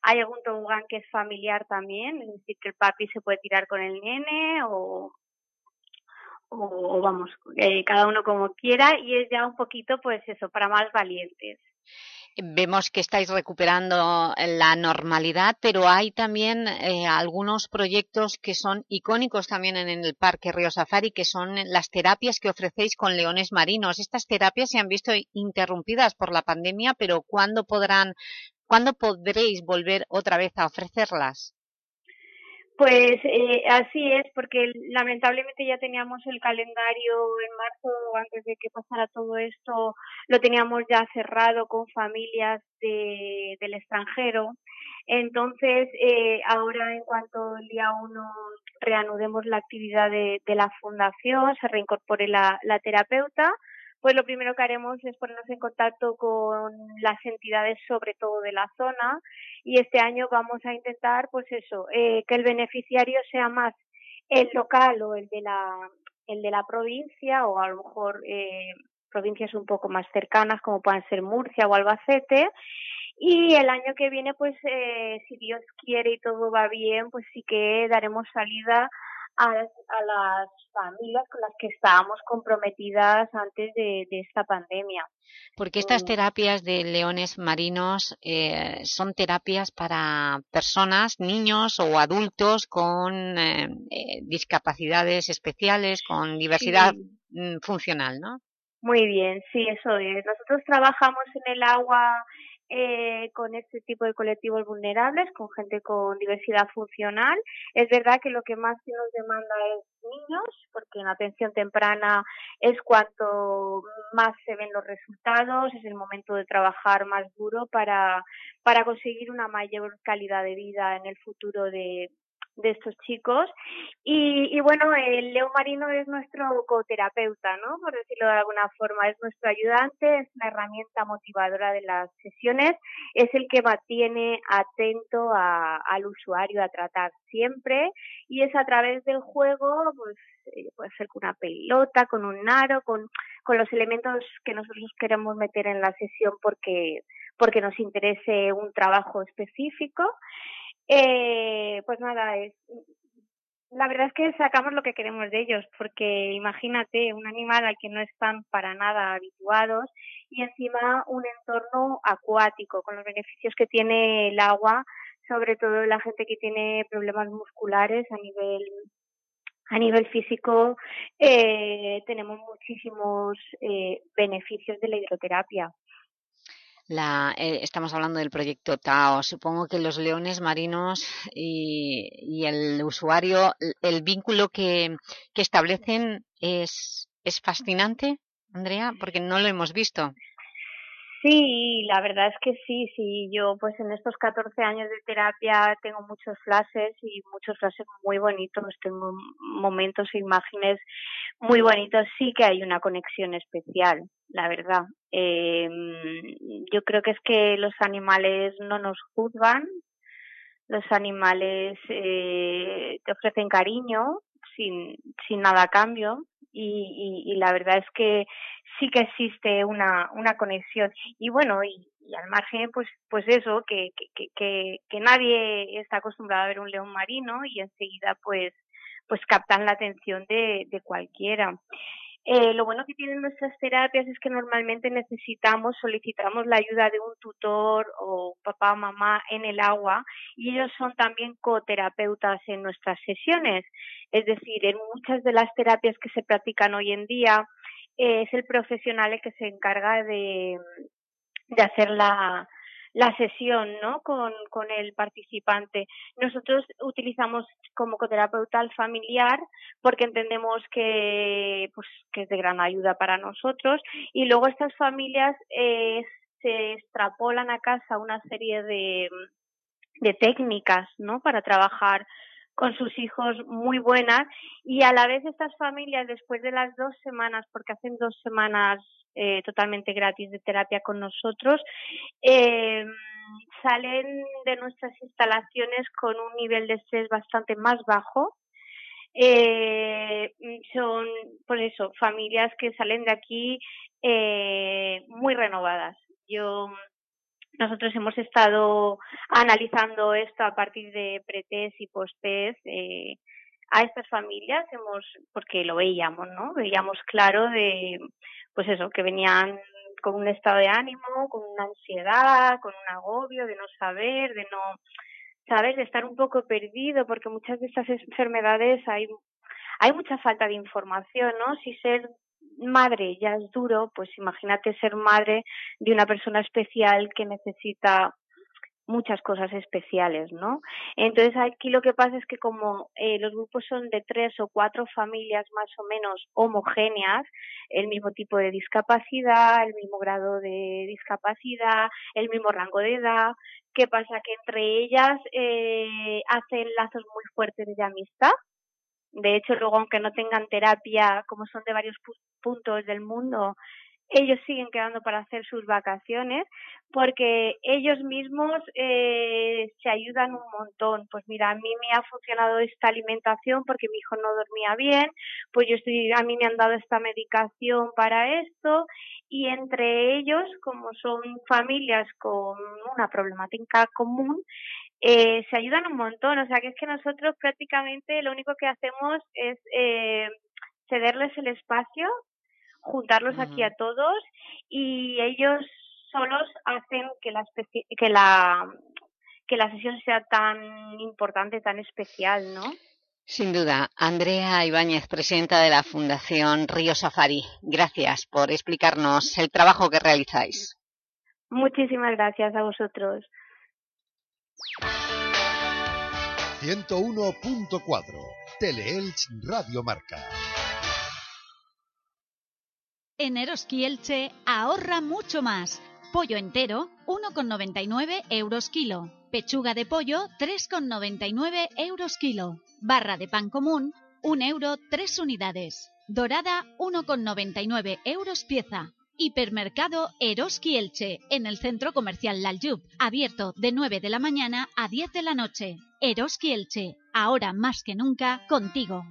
Hay algún tobogán que es familiar también, es decir, que el papi se puede tirar con el nene o, o, vamos, eh, cada uno como quiera y es ya un poquito pues eso, para más valientes. Vemos que estáis recuperando la normalidad, pero hay también eh, algunos proyectos que son icónicos también en el Parque Río Safari, que son las terapias que ofrecéis con leones marinos. Estas terapias se han visto interrumpidas por la pandemia, pero ¿cuándo podrán, cuándo podréis volver otra vez a ofrecerlas? Pues eh, así es, porque lamentablemente ya teníamos el calendario en marzo, antes de que pasara todo esto, lo teníamos ya cerrado con familias de, del extranjero. Entonces, eh, ahora en cuanto el día uno reanudemos la actividad de, de la fundación, se reincorpore la, la terapeuta, pues lo primero que haremos es ponernos en contacto con las entidades, sobre todo de la zona, y este año vamos a intentar, pues eso, eh, que el beneficiario sea más el local o el de la, el de la provincia, o a lo mejor eh, provincias un poco más cercanas, como puedan ser Murcia o Albacete, y el año que viene, pues eh, si Dios quiere y todo va bien, pues sí que daremos salida a, a, las familias con las que estábamos comprometidas antes de, de esta pandemia. Porque estas terapias de leones marinos eh, son terapias para personas, niños o adultos con eh, eh, discapacidades especiales, con diversidad sí. funcional, ¿no? Muy bien, sí, eso es. Nosotros trabajamos en el agua eh, con este tipo de colectivos vulnerables, con gente con diversidad funcional. Es verdad que lo que más se nos demanda es niños, porque en atención temprana es cuanto más se ven los resultados, es el momento de trabajar más duro para, para conseguir una mayor calidad de vida en el futuro de, de estos chicos. Y, bueno, el Leo Marino es nuestro coterapeuta, ¿no? Por decirlo de alguna forma, es nuestro ayudante, es una herramienta motivadora de las sesiones, es el que mantiene atento al usuario a tratar siempre y es a través del juego, pues eh, puede ser con una pelota, con un aro, con, con los elementos que nosotros queremos meter en la sesión porque porque nos interese un trabajo específico eh, pues nada, es, la verdad es que sacamos lo que queremos de ellos, porque imagínate un animal al que no están para nada habituados y encima un entorno acuático, con los beneficios que tiene el agua, sobre todo la gente que tiene problemas musculares a nivel a nivel físico eh, tenemos muchísimos eh, beneficios de la hidroterapia. La, eh, estamos hablando del proyecto TAO. Supongo que los leones marinos y, y el usuario, el vínculo que, que establecen es, es fascinante, Andrea, porque no lo hemos visto. Sí, la verdad es que sí, sí. Yo pues en estos 14 años de terapia tengo muchos flashes y muchos flashes muy bonitos. Tengo momentos e imágenes muy bonitos. Sí que hay una conexión especial, la verdad. Eh, yo creo que es que los animales no nos juzgan. Los animales eh, te ofrecen cariño sin, sin nada a cambio y, y, y, la verdad es que sí que existe una, una conexión. Y bueno, y, al margen, pues, pues eso, que, que, que, que nadie está acostumbrado a ver un león marino y enseguida pues, pues captan la atención de, de cualquiera. Eh, lo bueno que tienen nuestras terapias es que normalmente necesitamos, solicitamos la ayuda de un tutor o papá o mamá en el agua y ellos son también coterapeutas en nuestras sesiones. Es decir, en muchas de las terapias que se practican hoy en día eh, es el profesional el que se encarga de, de hacer la, la sesión ¿no? con, con el participante. Nosotros utilizamos como coterapeuta al familiar porque entendemos que, pues, que es de gran ayuda para nosotros y luego estas familias eh, se extrapolan a casa una serie de, de técnicas ¿no? para trabajar con sus hijos muy buenas y a la vez estas familias después de las dos semanas, porque hacen dos semanas eh, totalmente gratis de terapia con nosotros, eh, salen de nuestras instalaciones con un nivel de estrés bastante más bajo. Eh, son, por eso, familias que salen de aquí eh, muy renovadas. Yo nosotros hemos estado analizando esto a partir de pretest y posttest eh, a estas familias, hemos porque lo veíamos, ¿no? Veíamos claro de, pues eso, que venían con un estado de ánimo, con una ansiedad, con un agobio de no saber, de no, ¿sabes? De estar un poco perdido, porque muchas de estas enfermedades hay, hay mucha falta de información, ¿no? Si ser madre ya es duro, pues imagínate ser madre de una persona especial que necesita muchas cosas especiales, ¿no? Entonces aquí lo que pasa es que como eh, los grupos son de tres o cuatro familias más o menos homogéneas, el mismo tipo de discapacidad, el mismo grado de discapacidad, el mismo rango de edad, ¿qué pasa? Que entre ellas eh, hacen lazos muy fuertes de amistad, de hecho, luego, aunque no tengan terapia, como son de varios puntos del mundo, ellos siguen quedando para hacer sus vacaciones porque ellos mismos eh, se ayudan un montón. Pues mira, a mí me ha funcionado esta alimentación porque mi hijo no dormía bien, pues yo estoy, a mí me han dado esta medicación para esto y entre ellos, como son familias con una problemática común, eh, se ayudan un montón. O sea que es que nosotros prácticamente lo único que hacemos es eh, cederles el espacio juntarlos aquí a todos y ellos solos hacen que la que la que la sesión sea tan importante, tan especial, ¿no? Sin duda. Andrea Ibáñez, presidenta de la Fundación Río Safari, gracias por explicarnos el trabajo que realizáis. Muchísimas gracias a vosotros. 101.4 Teleelch Radio Marca. En Eroski Elche ahorra mucho más. Pollo entero, 1,99 euros kilo. Pechuga de pollo, 3,99 euros kilo. Barra de pan común, 1 euro 3 unidades. Dorada, 1,99 euros pieza. Hipermercado Eroski Elche, en el centro comercial Laljub, abierto de 9 de la mañana a 10 de la noche. Eroski Elche, ahora más que nunca, contigo.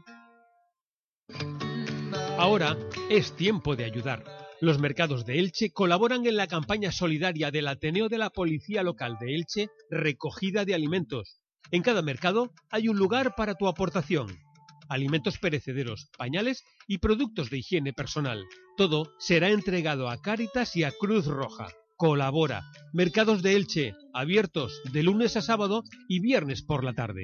Ahora es tiempo de ayudar. Los mercados de Elche colaboran en la campaña solidaria del Ateneo de la Policía Local de Elche, Recogida de Alimentos. En cada mercado hay un lugar para tu aportación. Alimentos perecederos, pañales y productos de higiene personal. Todo será entregado a Cáritas y a Cruz Roja. Colabora. Mercados de Elche, abiertos de lunes a sábado y viernes por la tarde.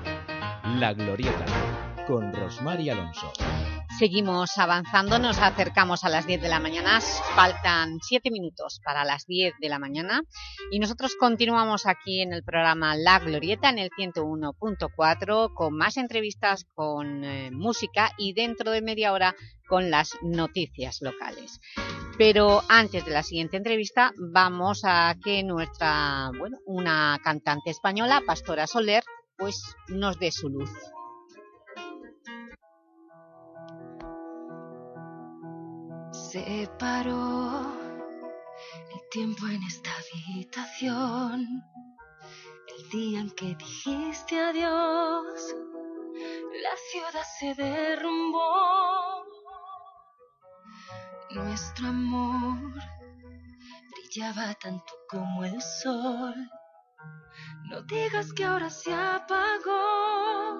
La Glorieta, con Rosmar y Alonso. Seguimos avanzando, nos acercamos a las 10 de la mañana, faltan 7 minutos para las 10 de la mañana y nosotros continuamos aquí en el programa La Glorieta en el 101.4 con más entrevistas, con eh, música y dentro de media hora con las noticias locales. Pero antes de la siguiente entrevista vamos a que nuestra, bueno, una cantante española, Pastora Soler, pues nos dé su luz. Se paró el tiempo en esta habitación, el día en que dijiste adiós, la ciudad se derrumbó, nuestro amor brillaba tanto como el sol. No digas que ahora se apagó,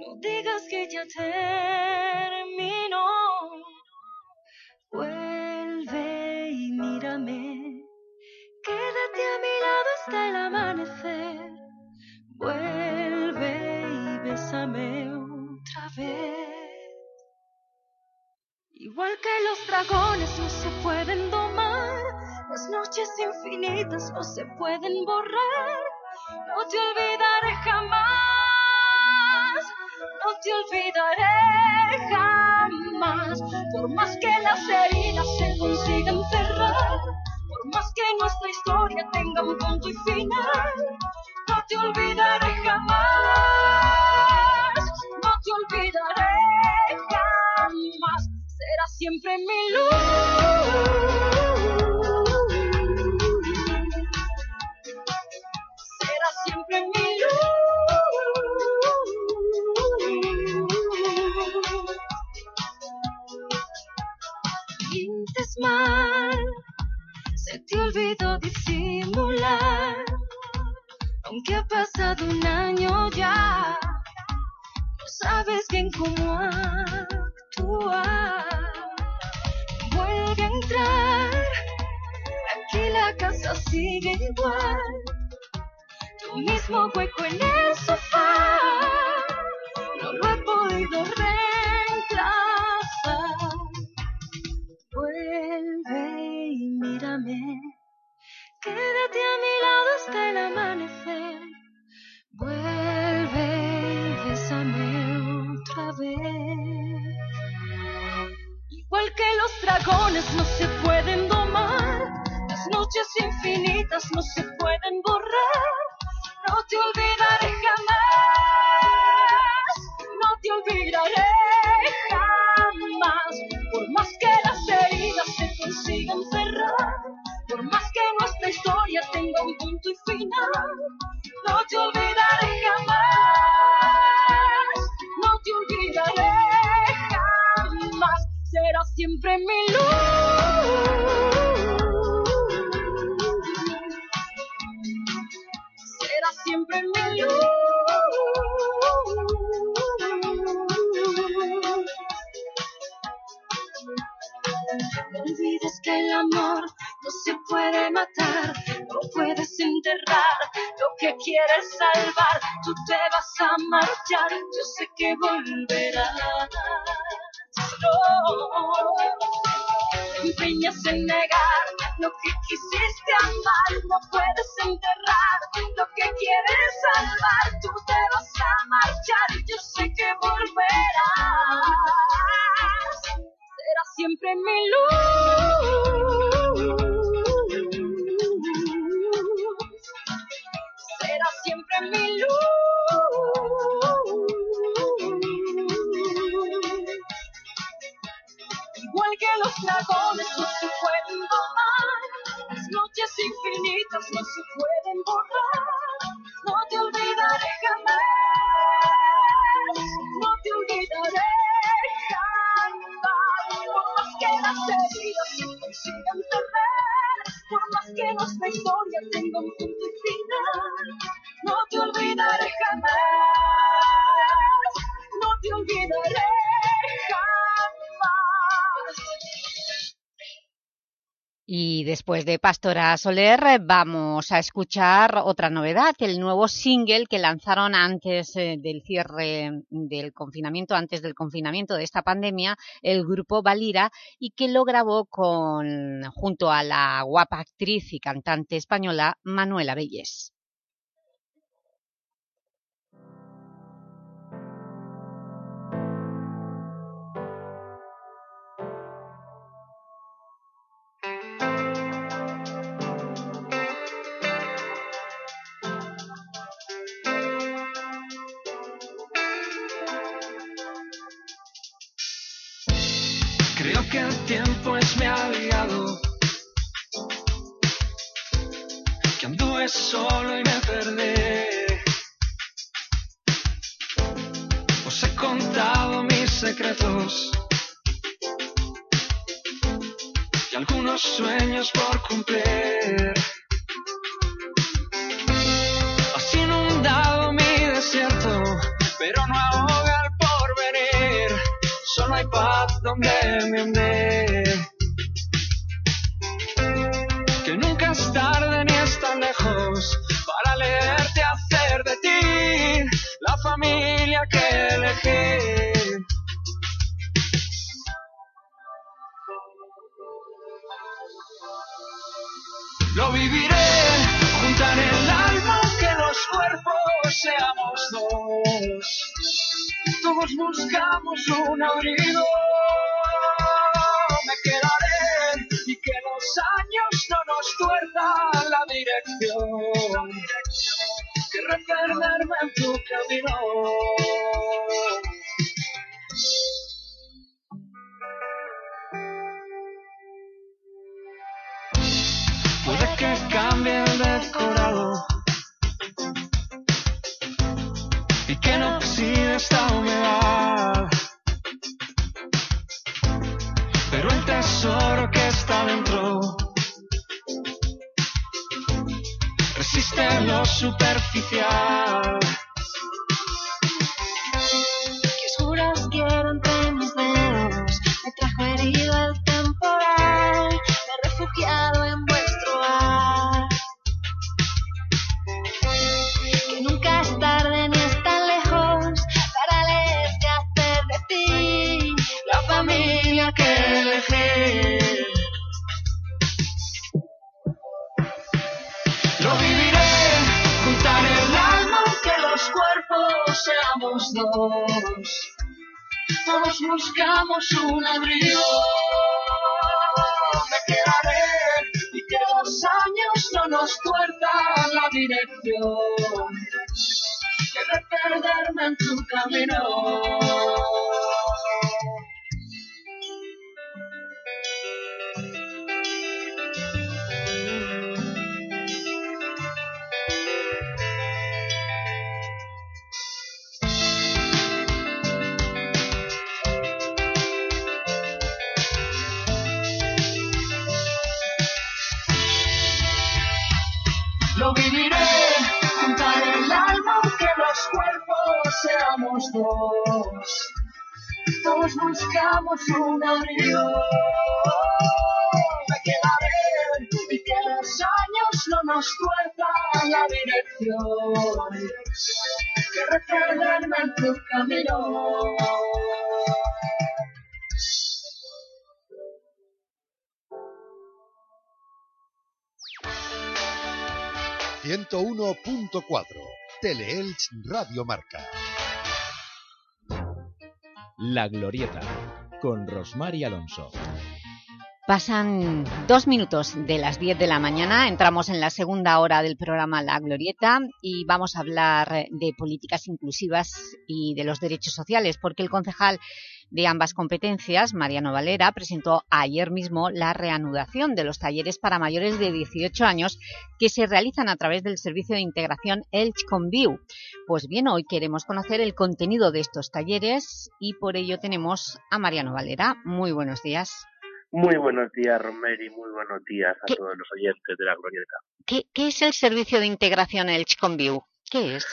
no digas que ya terminó. Vuelve y mírame, quédate a mi lado hasta el amanecer. Vuelve y bésame otra vez. Igual que los dragones no se pueden domar, las noches infinitas no se pueden borrar. No te olvidaré jamás. no te olvidaré jamás. Por más que las heridas se consigan cerrar, por más que nuestra historia tenga un punto y final, no te olvidaré jamás, no te olvidaré jamás. Será siempre mi luz. Aunque ha pasado un año ya, no sabes bien cómo actuar. Vuelve a entrar, aquí la casa sigue igual. Tu mismo hueco en el sofá, Soler vamos a escuchar otra novedad, el nuevo single que lanzaron antes eh, del cierre del confinamiento, antes del confinamiento de esta pandemia, el grupo Valira, y que lo grabó con, junto a la guapa actriz y cantante española Manuela Belles. Solo y me perdí. Os he contado mis secretos. Y algunos sueños por cumplir. Has inundado mi desierto, pero no ahoga el porvenir. Solo hay paz donde me hundí. Que elegí. Lo viviré, juntaré el alma aunque los cuerpos seamos dos. todos buscamos un abrigo. Me quedaré y que los años no nos tuerzan la dirección. En tu camino. Puede que cambie el decorado y que no oxide esta humedad. Pero el tesoro que está dentro resiste lo superficial. Que oscuras quiero entre mis dedos. Me trajo herido el dos. Todos buscamos un abrigo. Me quedaré y que los años no nos tuerzan la dirección. Quiero perderme en tu camino. Dos. Todos buscamos un abrigo. Me quedaré y que los años no nos tuerzan la dirección. Quiero perderme en tu camino. Ciento uno punto cuatro. Teleelch Radio Marca. La Glorieta, con Rosmar y Alonso. Pasan dos minutos de las 10 de la mañana, entramos en la segunda hora del programa La Glorieta y vamos a hablar de políticas inclusivas y de los derechos sociales, porque el concejal de ambas competencias, Mariano Valera, presentó ayer mismo la reanudación de los talleres para mayores de 18 años que se realizan a través del servicio de integración Elch Conviu. Pues bien, hoy queremos conocer el contenido de estos talleres y por ello tenemos a Mariano Valera. Muy buenos días. Muy buenos días, Romery, muy buenos días a todos los oyentes de la Glorieta. ¿Qué, qué es el servicio de integración Elch Conviu? ¿Qué es?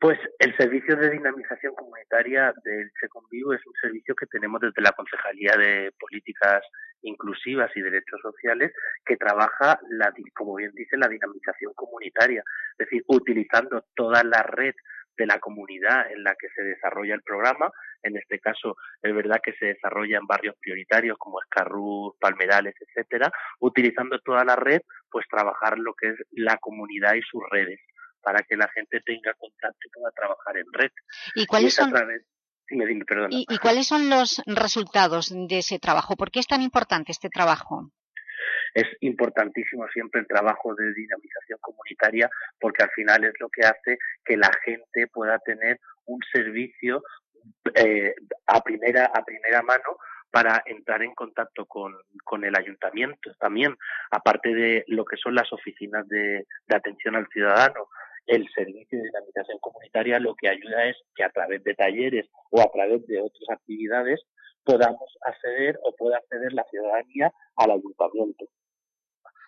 Pues el servicio de dinamización comunitaria del Seconviu es un servicio que tenemos desde la Concejalía de Políticas Inclusivas y Derechos Sociales que trabaja, la, como bien dice, la dinamización comunitaria, es decir, utilizando toda la red de la comunidad en la que se desarrolla el programa. En este caso, es verdad que se desarrolla en barrios prioritarios como Escarrús, Palmerales, etcétera, utilizando toda la red, pues trabajar lo que es la comunidad y sus redes para que la gente tenga contacto y pueda trabajar en red. ¿Y cuáles son- través- Dime, dime, perdona. ¿Y, y cuáles son los resultados de ese trabajo? ¿Por qué es tan importante este trabajo? es importantísimo siempre el trabajo de dinamización comunitaria porque al final es lo que hace que la gente pueda tener un servicio eh, a primera a primera mano para entrar en contacto con, con el ayuntamiento también, aparte de lo que son las oficinas de, de atención al ciudadano. El servicio de dinamización comunitaria lo que ayuda es que a través de talleres o a través de otras actividades podamos acceder o pueda acceder la ciudadanía al ayuntamiento.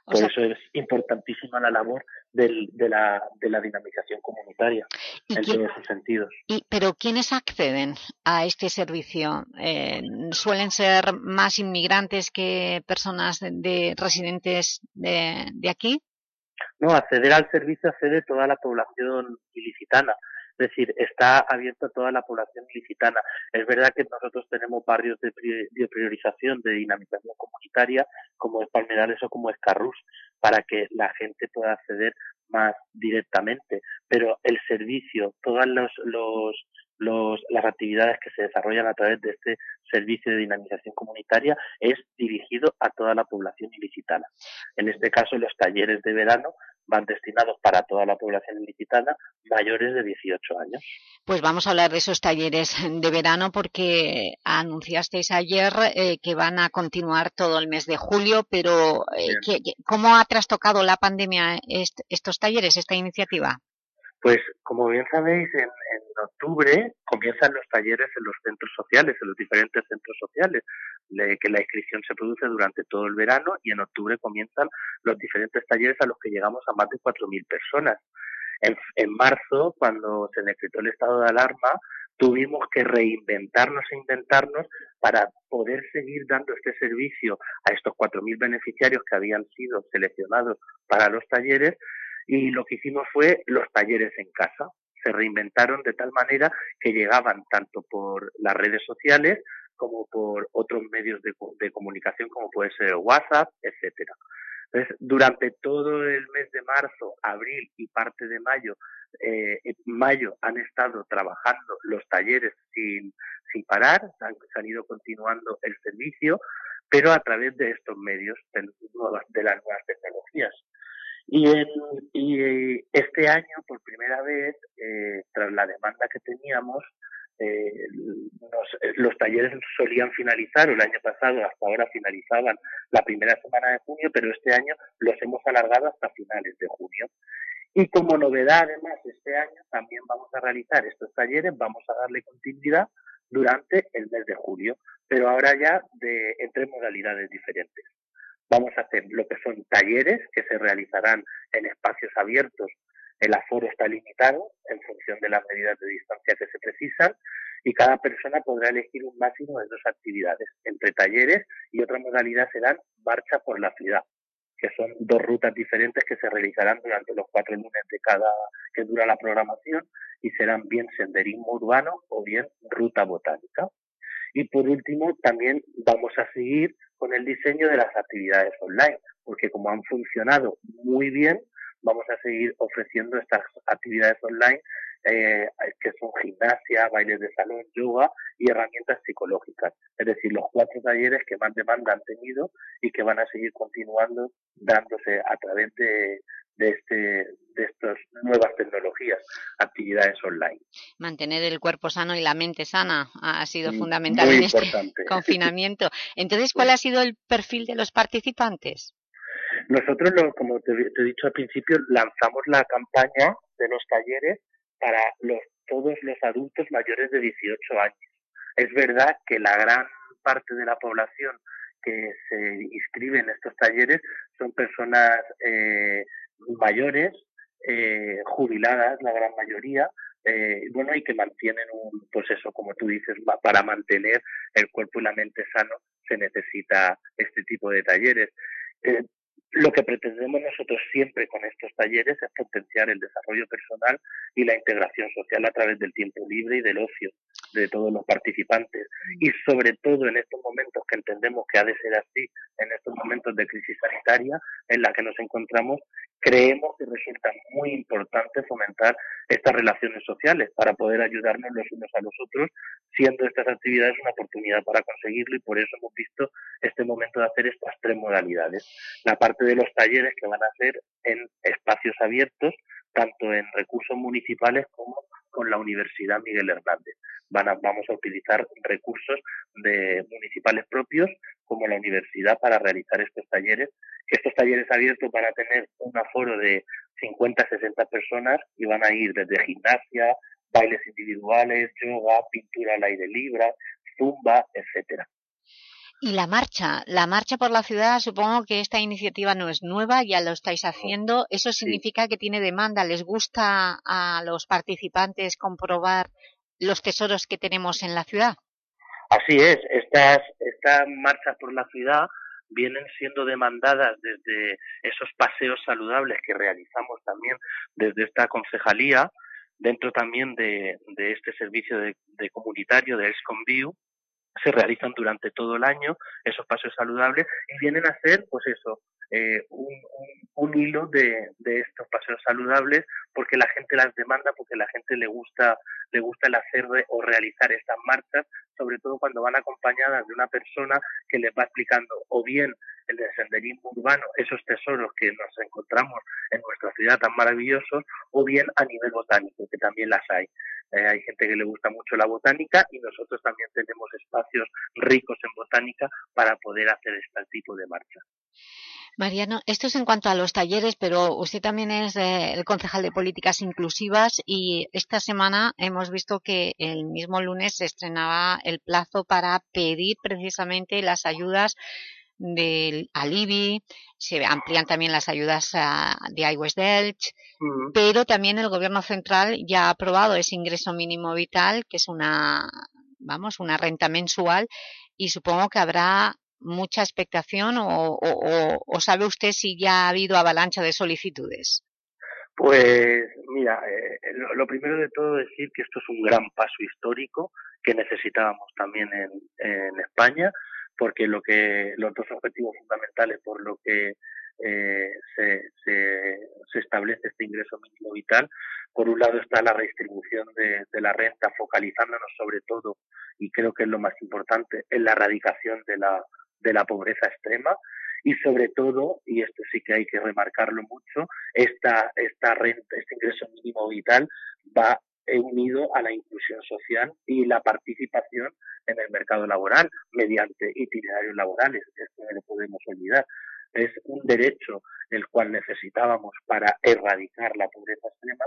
O Por sea- eso es importantísima la labor del- de, la, de la dinamización comunitaria ¿Y en quién- todos sus sentidos. Y, ¿Pero quiénes acceden a este servicio? Eh, ¿Suelen ser más inmigrantes que personas de, de residentes de, de aquí? No, acceder al servicio accede toda la población ilicitana. Es decir, está abierto a toda la población ilicitana. Es verdad que nosotros tenemos barrios de, pri- de priorización, de dinamización comunitaria, como es Palmerales o como es Carrús, para que la gente pueda acceder más directamente. Pero el servicio, todos los, los, las actividades que se desarrollan a través de este servicio de dinamización comunitaria es dirigido a toda la población ilicitana. En este caso, los talleres de verano van destinados para toda la población ilicitana mayores de 18 años. Pues vamos a hablar de esos talleres de verano porque anunciasteis ayer eh, que van a continuar todo el mes de julio, pero eh, ¿cómo ha trastocado la pandemia estos talleres, esta iniciativa? Pues como bien sabéis, en, octubre comienzan los talleres en los centros sociales, en los diferentes centros sociales, que la inscripción se produce durante todo el verano y en octubre comienzan los diferentes talleres a los que llegamos a más de 4.000 personas. En, en marzo, cuando se decretó el estado de alarma, tuvimos que reinventarnos e inventarnos para poder seguir dando este servicio a estos 4.000 beneficiarios que habían sido seleccionados para los talleres y lo que hicimos fue los talleres en casa. Se reinventaron de tal manera que llegaban tanto por las redes sociales como por otros medios de, comunicación como puede ser WhatsApp, etcétera. Entonces, durante todo el mes de marzo, abril y parte de mayo, eh, en mayo han estado trabajando los talleres sin, sin parar, han, han ido continuando el servicio, pero a través de estos medios de, de las nuevas tecnologías. Y, eh, este año, por primera vez, eh, tras la demanda que teníamos, eh, los talleres solían finalizar, o el año pasado hasta ahora finalizaban la primera semana de junio, pero este año los hemos alargado hasta finales de junio. Y como novedad, además, este año también vamos a realizar estos talleres, vamos a darle continuidad durante el mes de julio, pero ahora ya de, en tres modalidades diferentes. Vamos a hacer lo que son talleres que se realizarán en espacios abiertos. El aforo está limitado en función de las medidas de distancia que se precisan y cada persona podrá elegir un máximo de dos actividades. Entre talleres y otra modalidad serán marcha por la ciudad, que son dos rutas diferentes que se realizarán durante los cuatro lunes de cada que dura la programación y serán bien senderismo urbano o bien ruta botánica. Y por último, también vamos a seguir con el diseño de las actividades online, porque como han funcionado muy bien, vamos a seguir ofreciendo estas actividades online eh, que son gimnasia, bailes de salón, yoga y herramientas psicológicas. Es decir, los cuatro talleres que más demanda han tenido y que van a seguir continuando dándose a través de, de, este, de estas nuevas tecnologías, actividades online. Mantener el cuerpo sano y la mente sana ha sido mm, fundamental en este confinamiento. Entonces, ¿cuál ha sido el perfil de los participantes? Nosotros, como te, he dicho al principio, lanzamos la campaña de los talleres para los, todos los adultos mayores de 18 años. Es verdad que la gran parte de la población que se inscribe en estos talleres son personas eh, mayores, eh, jubiladas, la gran mayoría, eh, bueno, y que mantienen un, pues eso, como tú dices, para mantener el cuerpo y la mente sano se necesita este tipo de talleres. Eh, lo que pretendemos nosotros siempre con estos talleres es potenciar el desarrollo personal y la integración social a través del tiempo libre y del ocio de todos los participantes. Y sobre todo en estos momentos que entendemos que ha de ser así, en estos momentos de crisis sanitaria en la que nos encontramos, creemos que resulta muy importante fomentar estas relaciones sociales para poder ayudarnos los unos a los otros, siendo estas actividades una oportunidad para conseguirlo y por eso hemos visto este momento de hacer estas tres modalidades. La parte de los talleres que van a ser en espacios abiertos, tanto en recursos municipales como con la Universidad Miguel Hernández. Van vamos a utilizar recursos de municipales propios como la universidad para realizar estos talleres, estos talleres abiertos van a tener un aforo de 50 60 personas y van a ir desde gimnasia, bailes individuales, yoga, pintura al aire libre, zumba, etcétera. Y la marcha, la marcha por la ciudad, supongo que esta iniciativa no es nueva, ya lo estáis haciendo. ¿Eso significa que tiene demanda? ¿Les gusta a los participantes comprobar los tesoros que tenemos en la ciudad? Así es, estas, estas marchas por la ciudad vienen siendo demandadas desde esos paseos saludables que realizamos también desde esta concejalía, dentro también de, este servicio de, comunitario de ESCONVIEW, se realizan durante todo el año, esos paseos saludables, y vienen a ser, pues eso, eh, un, un- un hilo de, de estos paseos saludables porque la gente las demanda, porque la gente le gusta, le gusta el hacer o realizar estas marchas, sobre todo cuando van acompañadas de una persona que les va explicando o bien el del senderismo urbano, esos tesoros que nos encontramos en nuestra ciudad tan maravillosos, o bien a nivel botánico, que también las hay. Eh, hay gente que le gusta mucho la botánica y nosotros también tenemos espacios ricos en botánica para poder hacer este tipo de marchas. Mariano, esto es en cuanto a los talleres, pero usted también es eh, el concejal de Políticas Inclusivas y esta semana hemos visto que el mismo lunes se estrenaba el plazo para pedir precisamente las ayudas del Alibi, se amplían también las ayudas de iWest Delch, pero también el Gobierno Central ya ha aprobado ese ingreso mínimo vital, que es una, vamos, una renta mensual, y supongo que habrá mucha expectación o, o- o- sabe usted si ya ha habido avalancha de solicitudes. Pues mira, eh, lo, lo primero de todo decir que esto es un gran paso histórico que necesitábamos también en, España, porque lo que los dos objetivos fundamentales por lo que eh, se, se, se establece este ingreso mínimo vital, por un lado está la redistribución de, de la renta, focalizándonos sobre todo, y creo que es lo más importante, en la erradicación de la, de la pobreza extrema, y sobre todo, y esto sí que hay que remarcarlo mucho, esta, esta renta, este ingreso mínimo vital va unido a la inclusión social y la participación en el mercado laboral mediante itinerarios laborales. Esto no lo podemos olvidar. Es un derecho el cual necesitábamos para erradicar la pobreza extrema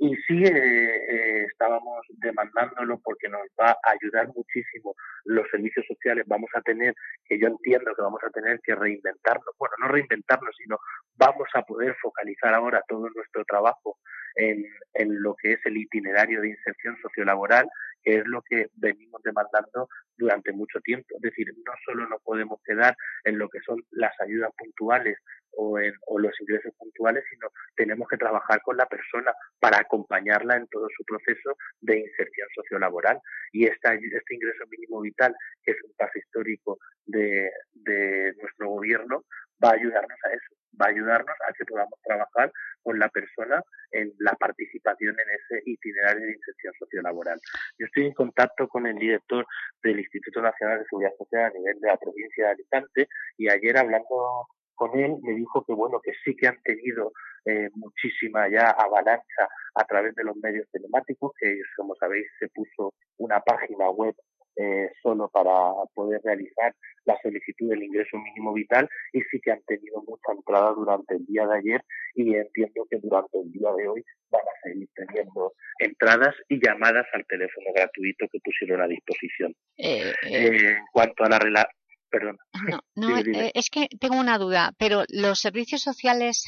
y sí eh, eh, estábamos demandándolo porque nos va a ayudar muchísimo los servicios sociales. Vamos a tener, que yo entiendo que vamos a tener que reinventarnos, bueno, no reinventarnos, sino vamos a poder focalizar ahora todo nuestro trabajo en, en lo que es el itinerario de inserción sociolaboral, que es lo que venimos demandando durante mucho tiempo. Es decir, no solo nos podemos quedar en lo que son las ayudas puntuales o, en, o los ingresos puntuales, sino tenemos que trabajar con la persona para acompañarla en todo su proceso de inserción sociolaboral. Y esta, este ingreso mínimo vital, que es un paso histórico de, de nuestro gobierno, va a ayudarnos a eso, va a ayudarnos a que podamos trabajar con la persona en la participación en ese itinerario de inserción sociolaboral. Yo estoy en contacto con el director del Instituto Nacional de Seguridad Social a nivel de la provincia de Alicante y ayer hablando con él me dijo que bueno que sí que han tenido eh, muchísima ya avalancha a través de los medios telemáticos que como sabéis se puso una página web eh, solo para poder realizar la solicitud del ingreso mínimo vital y sí que han tenido mucha entrada durante el día de ayer y entiendo que durante el día de hoy van a seguir teniendo entradas y llamadas al teléfono gratuito que pusieron a disposición. Eh, Eh, en cuanto a la rela perdón. No, no, eh, es que tengo una duda, pero ¿los servicios sociales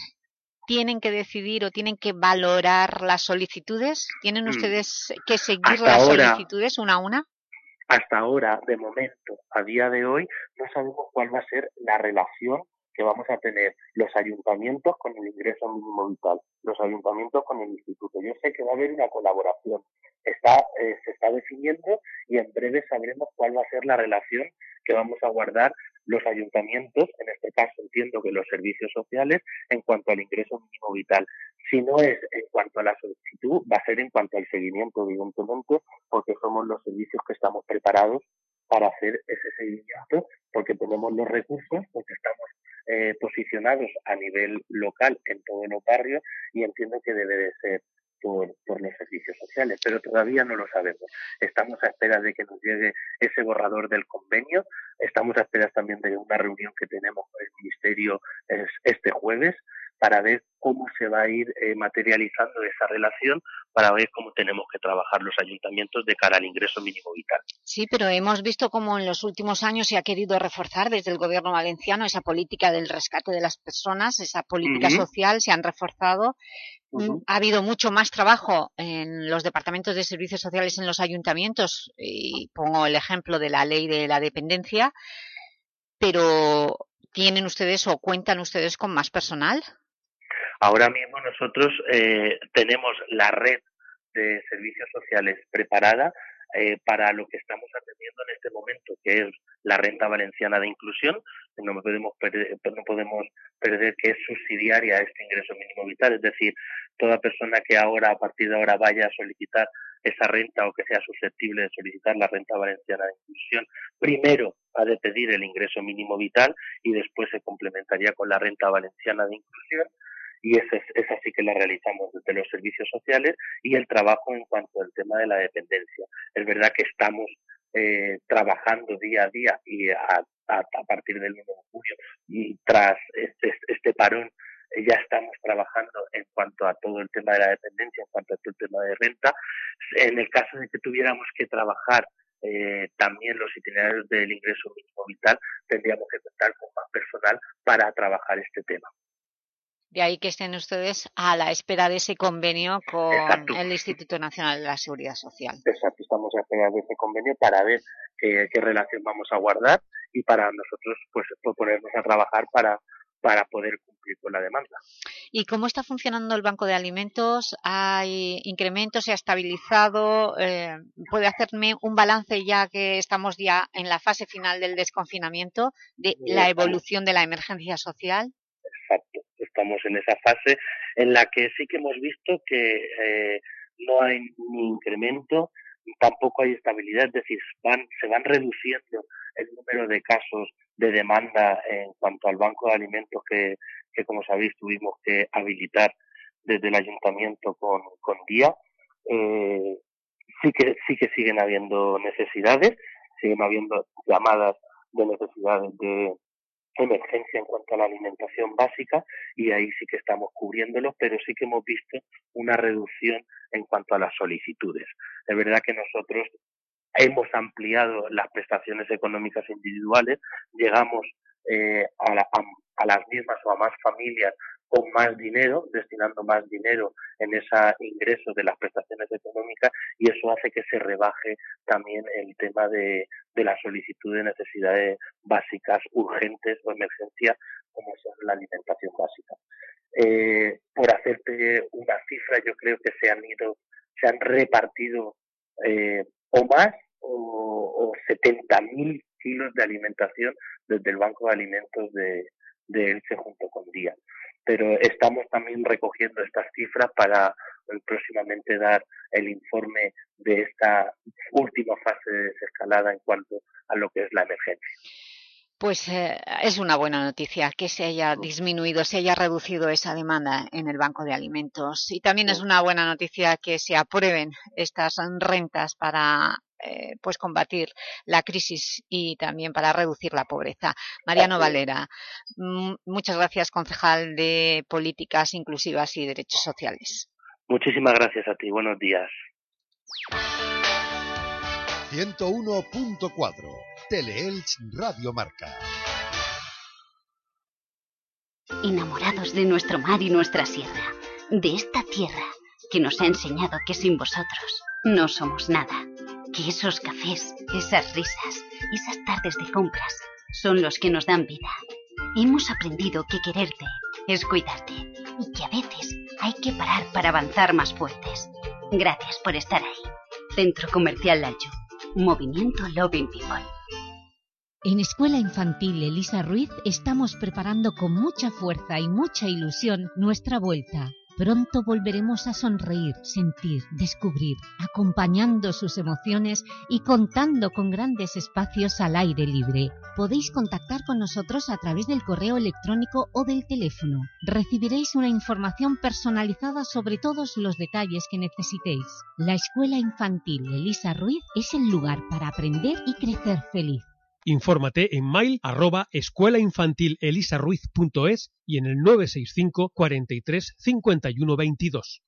tienen que decidir o tienen que valorar las solicitudes? ¿Tienen Mm. ustedes que seguir Hasta las ahora- solicitudes una a una? Hasta ahora, de momento, a día de hoy, no sabemos cuál va a ser la relación que vamos a tener los ayuntamientos con el ingreso mínimo vital, los ayuntamientos con el instituto. Yo sé que va a haber una colaboración, está, eh, se está definiendo y en breve sabremos cuál va a ser la relación que vamos a guardar los ayuntamientos, en este caso entiendo que los servicios sociales, en cuanto al ingreso mínimo vital. Si no es en cuanto a la solicitud, va a ser en cuanto al seguimiento, evidentemente, porque somos los servicios que estamos preparados para hacer ese seguimiento, porque tenemos los recursos, porque estamos eh, posicionados a nivel local en todos los barrios y entiendo que debe de ser por, por los servicios sociales, pero todavía no lo sabemos. Estamos a espera de que nos llegue ese borrador del convenio, estamos a espera también de una reunión que tenemos con el Ministerio es- este jueves para ver cómo se va a ir eh, materializando esa relación, para ver cómo tenemos que trabajar los ayuntamientos de cara al ingreso mínimo vital. Sí, pero hemos visto cómo en los últimos años se ha querido reforzar desde el gobierno valenciano esa política del rescate de las personas, esa política social, se han reforzado. Mm, Ha habido mucho más trabajo en los departamentos de servicios sociales en los ayuntamientos, y pongo el ejemplo de la ley de la dependencia, pero ¿tienen ustedes o cuentan ustedes con más personal? Ahora mismo nosotros eh, tenemos la red de servicios sociales preparada eh, para lo que estamos atendiendo en este momento, que es la renta valenciana de inclusión, no podemos perder, no podemos perder que es subsidiaria a este ingreso mínimo vital, es decir, toda persona que ahora, a partir de ahora, vaya a solicitar esa renta o que sea susceptible de solicitar la renta valenciana de inclusión, primero ha de pedir el ingreso mínimo vital y después se complementaría con la renta valenciana de inclusión y esa, es, así que la realizamos desde los servicios sociales y el trabajo en cuanto al tema de la dependencia. Es verdad que estamos eh, trabajando día a día y a, a, partir del 1 de julio y tras este, este parón eh, ya estamos trabajando en cuanto a todo el tema de la dependencia, en cuanto a todo el tema de renta. En el caso de que tuviéramos que trabajar eh, también los itinerarios del ingreso mínimo vital, tendríamos que contar con más personal para trabajar este tema. De ahí que estén ustedes a la espera de ese convenio con el Instituto Nacional de la Seguridad Social. Exacto, estamos a la espera de ese convenio para ver qué, relación vamos a guardar y para nosotros pues ponernos a trabajar para, para poder cumplir con la demanda. ¿Y cómo está funcionando el Banco de Alimentos? ¿Hay incrementos? ¿Se ha estabilizado? Eh, ¿Puede hacerme un balance ya que estamos ya en la fase final del desconfinamiento de la evolución de la emergencia social? Exacto estamos en esa fase en la que sí que hemos visto que eh, no hay ni incremento, tampoco hay estabilidad, es decir, van, se van reduciendo el número de casos de demanda en cuanto al banco de alimentos que, que como sabéis, tuvimos que habilitar desde el ayuntamiento con, con día. Eh, sí que sí que siguen habiendo necesidades, siguen habiendo llamadas de necesidades de, emergencia en cuanto a la alimentación básica y ahí sí que estamos cubriéndolo, pero sí que hemos visto una reducción en cuanto a las solicitudes. Es verdad que nosotros hemos ampliado las prestaciones económicas individuales, llegamos eh, a, a, las mismas o a más familias con más dinero, destinando más dinero en ese ingreso de las prestaciones económicas y eso hace que se rebaje también el tema de, la solicitud de necesidades básicas, urgentes o emergencias, como son la alimentación básica. Eh, por hacerte una cifra, yo creo que se han ido, se han repartido eh, o más o, o 70.000 kilos de alimentación desde el Banco de Alimentos de, de Elche junto con Día pero estamos también recogiendo estas cifras para eh, próximamente dar el informe de esta última fase de desescalada en cuanto a lo que es la emergencia. Pues eh, es una buena noticia que se haya disminuido, se haya reducido esa demanda en el Banco de Alimentos. Y también es una buena noticia que se aprueben estas rentas para eh, pues combatir la crisis y también para reducir la pobreza. Mariano Valera, muchas gracias, concejal de Políticas Inclusivas y Derechos Sociales. Muchísimas gracias a ti, buenos días. 101.4 Teleelch Radio Marca. Enamorados de nuestro mar y nuestra sierra, de esta tierra que nos ha enseñado que sin vosotros no somos nada que esos cafés, esas risas, esas tardes de compras son los que nos dan vida. Hemos aprendido que quererte es cuidarte y que a veces hay que parar para avanzar más fuertes. Gracias por estar ahí. Centro Comercial Lalcho. Movimiento Loving People. En Escuela Infantil Elisa Ruiz estamos preparando con mucha fuerza y mucha ilusión nuestra vuelta Pronto volveremos a sonreír, sentir, descubrir, acompañando sus emociones y contando con grandes espacios al aire libre. Podéis contactar con nosotros a través del correo electrónico o del teléfono. Recibiréis una información personalizada sobre todos los detalles que necesitéis. La Escuela Infantil Elisa Ruiz es el lugar para aprender y crecer feliz. Infórmate en mail y en el 965 43 51 22.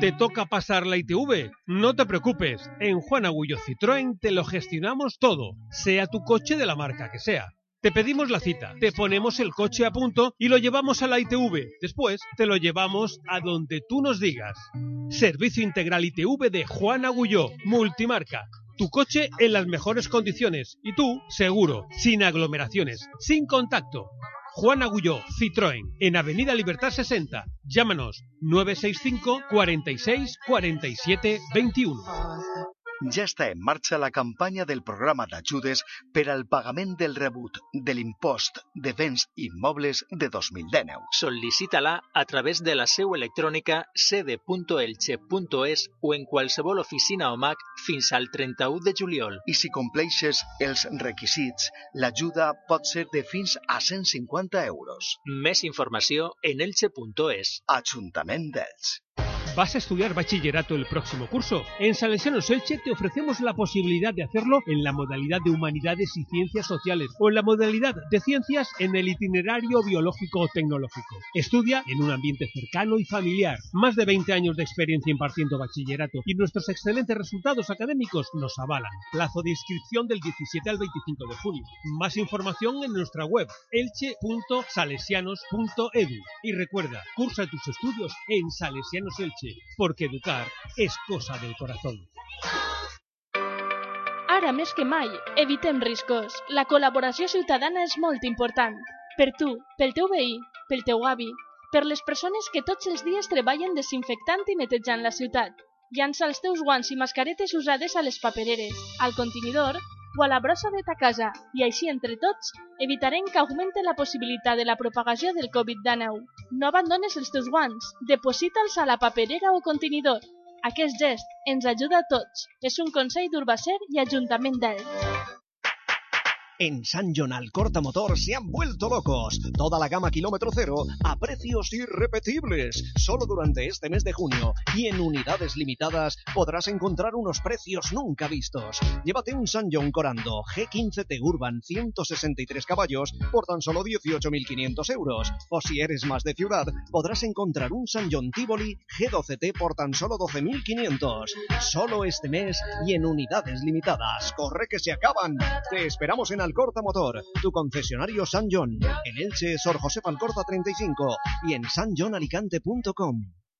¿Te toca pasar la ITV? No te preocupes, en Juan Agullo Citroën te lo gestionamos todo, sea tu coche de la marca que sea. Te pedimos la cita, te ponemos el coche a punto y lo llevamos a la ITV. Después te lo llevamos a donde tú nos digas. Servicio Integral ITV de Juan Agulló, multimarca tu coche en las mejores condiciones y tú, seguro, sin aglomeraciones, sin contacto. Juan Agulló, Citroën, en Avenida Libertad 60. Llámanos 965 46 47 21. Ja està en marxa la campanya del programa d'ajudes per al pagament del rebut de l'impost de béns immobles de 2019. Sol·licita-la a través de la seu electrònica sede.elche.es o en qualsevol oficina o MAC fins al 31 de juliol. I si compleixes els requisits, l'ajuda pot ser de fins a 150 euros. Més informació en elche.es. Ajuntament d'Elx. ¿Vas a estudiar bachillerato el próximo curso? En Salesianos Elche te ofrecemos la posibilidad de hacerlo en la modalidad de Humanidades y Ciencias Sociales o en la modalidad de Ciencias en el itinerario biológico o tecnológico. Estudia en un ambiente cercano y familiar. Más de 20 años de experiencia impartiendo bachillerato y nuestros excelentes resultados académicos nos avalan. Plazo de inscripción del 17 al 25 de junio. Más información en nuestra web elche.salesianos.edu. Y recuerda, cursa tus estudios en Salesianos Elche, porque educar és cosa del corazón. Ara més que mai, evitem riscos. La col·laboració ciutadana és molt important. Per tu, pel teu veí, pel teu avi, per les persones que tots els dies treballen desinfectant i netejant la ciutat. Llança els teus guants i mascaretes usades a les papereres, al contenidor o a la brossa de ta casa i així entre tots evitarem que augmente la possibilitat de la propagació del Covid-19. No abandones els teus guants, deposita'ls a la paperera o contenidor. Aquest gest ens ajuda a tots. És un consell d'Urbacer i Ajuntament d'Elx. En San John Alcorta Motor se han vuelto locos. Toda la gama kilómetro cero a precios irrepetibles. Solo durante este mes de junio y en unidades limitadas podrás encontrar unos precios nunca vistos. Llévate un San John Corando G15T Urban 163 caballos por tan solo 18.500 euros. O si eres más de ciudad, podrás encontrar un San John Tivoli G12T por tan solo 12.500. Solo este mes y en unidades limitadas. Corre que se acaban. Te esperamos en Alcorta Motor, tu concesionario San John. En Elche, Sor José Alcorta 35 y en sanjohnalicante.com.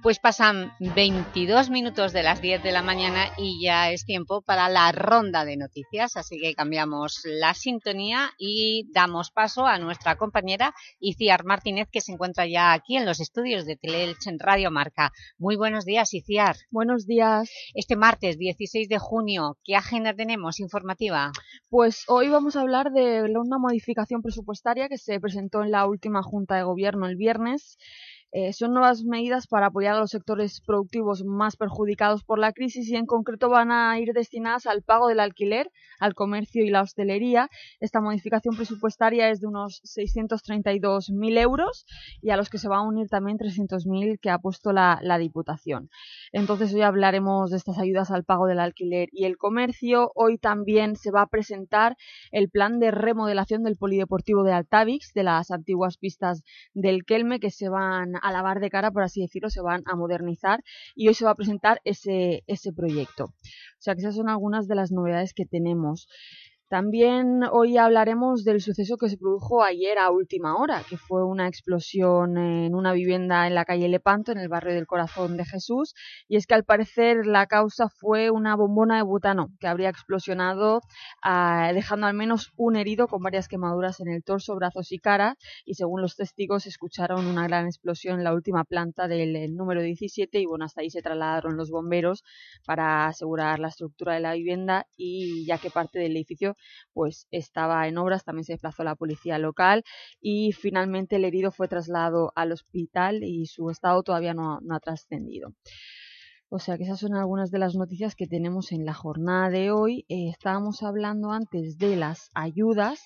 Pues pasan 22 minutos de las 10 de la mañana y ya es tiempo para la ronda de noticias, así que cambiamos la sintonía y damos paso a nuestra compañera Iciar Martínez, que se encuentra ya aquí en los estudios de Teleelch en Radio Marca. Muy buenos días, Iciar. Buenos días. Este martes 16 de junio, ¿qué agenda tenemos informativa? Pues hoy vamos a hablar de una modificación presupuestaria que se presentó en la última Junta de Gobierno el viernes eh, son nuevas medidas para apoyar a los sectores productivos más perjudicados por la crisis y en concreto van a ir destinadas al pago del alquiler, al comercio y la hostelería. Esta modificación presupuestaria es de unos 632.000 euros y a los que se va a unir también 300.000 que ha puesto la, Diputación. Entonces hoy hablaremos de estas ayudas al pago del alquiler y el comercio. Hoy también se va a presentar el plan de remodelación del Polideportivo de Altavix, de las antiguas pistas del Kelme que se van a lavar de cara, por así decirlo, se van a modernizar y hoy se va a presentar ese, ese proyecto. O sea que esas son algunas de las novedades que tenemos. También hoy hablaremos del suceso que se produjo ayer a última hora, que fue una explosión en una vivienda en la calle Lepanto, en el barrio del Corazón de Jesús, y es que al parecer la causa fue una bombona de butano que habría explosionado ah, dejando al menos un herido con varias quemaduras en el torso, brazos y cara, y según los testigos escucharon una gran explosión en la última planta del eh, número 17 y bueno, hasta ahí se trasladaron los bomberos para asegurar la estructura de la vivienda y ya que parte del edificio pues estaba en obras, también se desplazó la policía local y finalmente el herido fue trasladado al hospital y su estado todavía no, no ha trascendido. O sea que esas son algunas de las noticias que tenemos en la jornada de hoy. Eh, estábamos hablando antes de las ayudas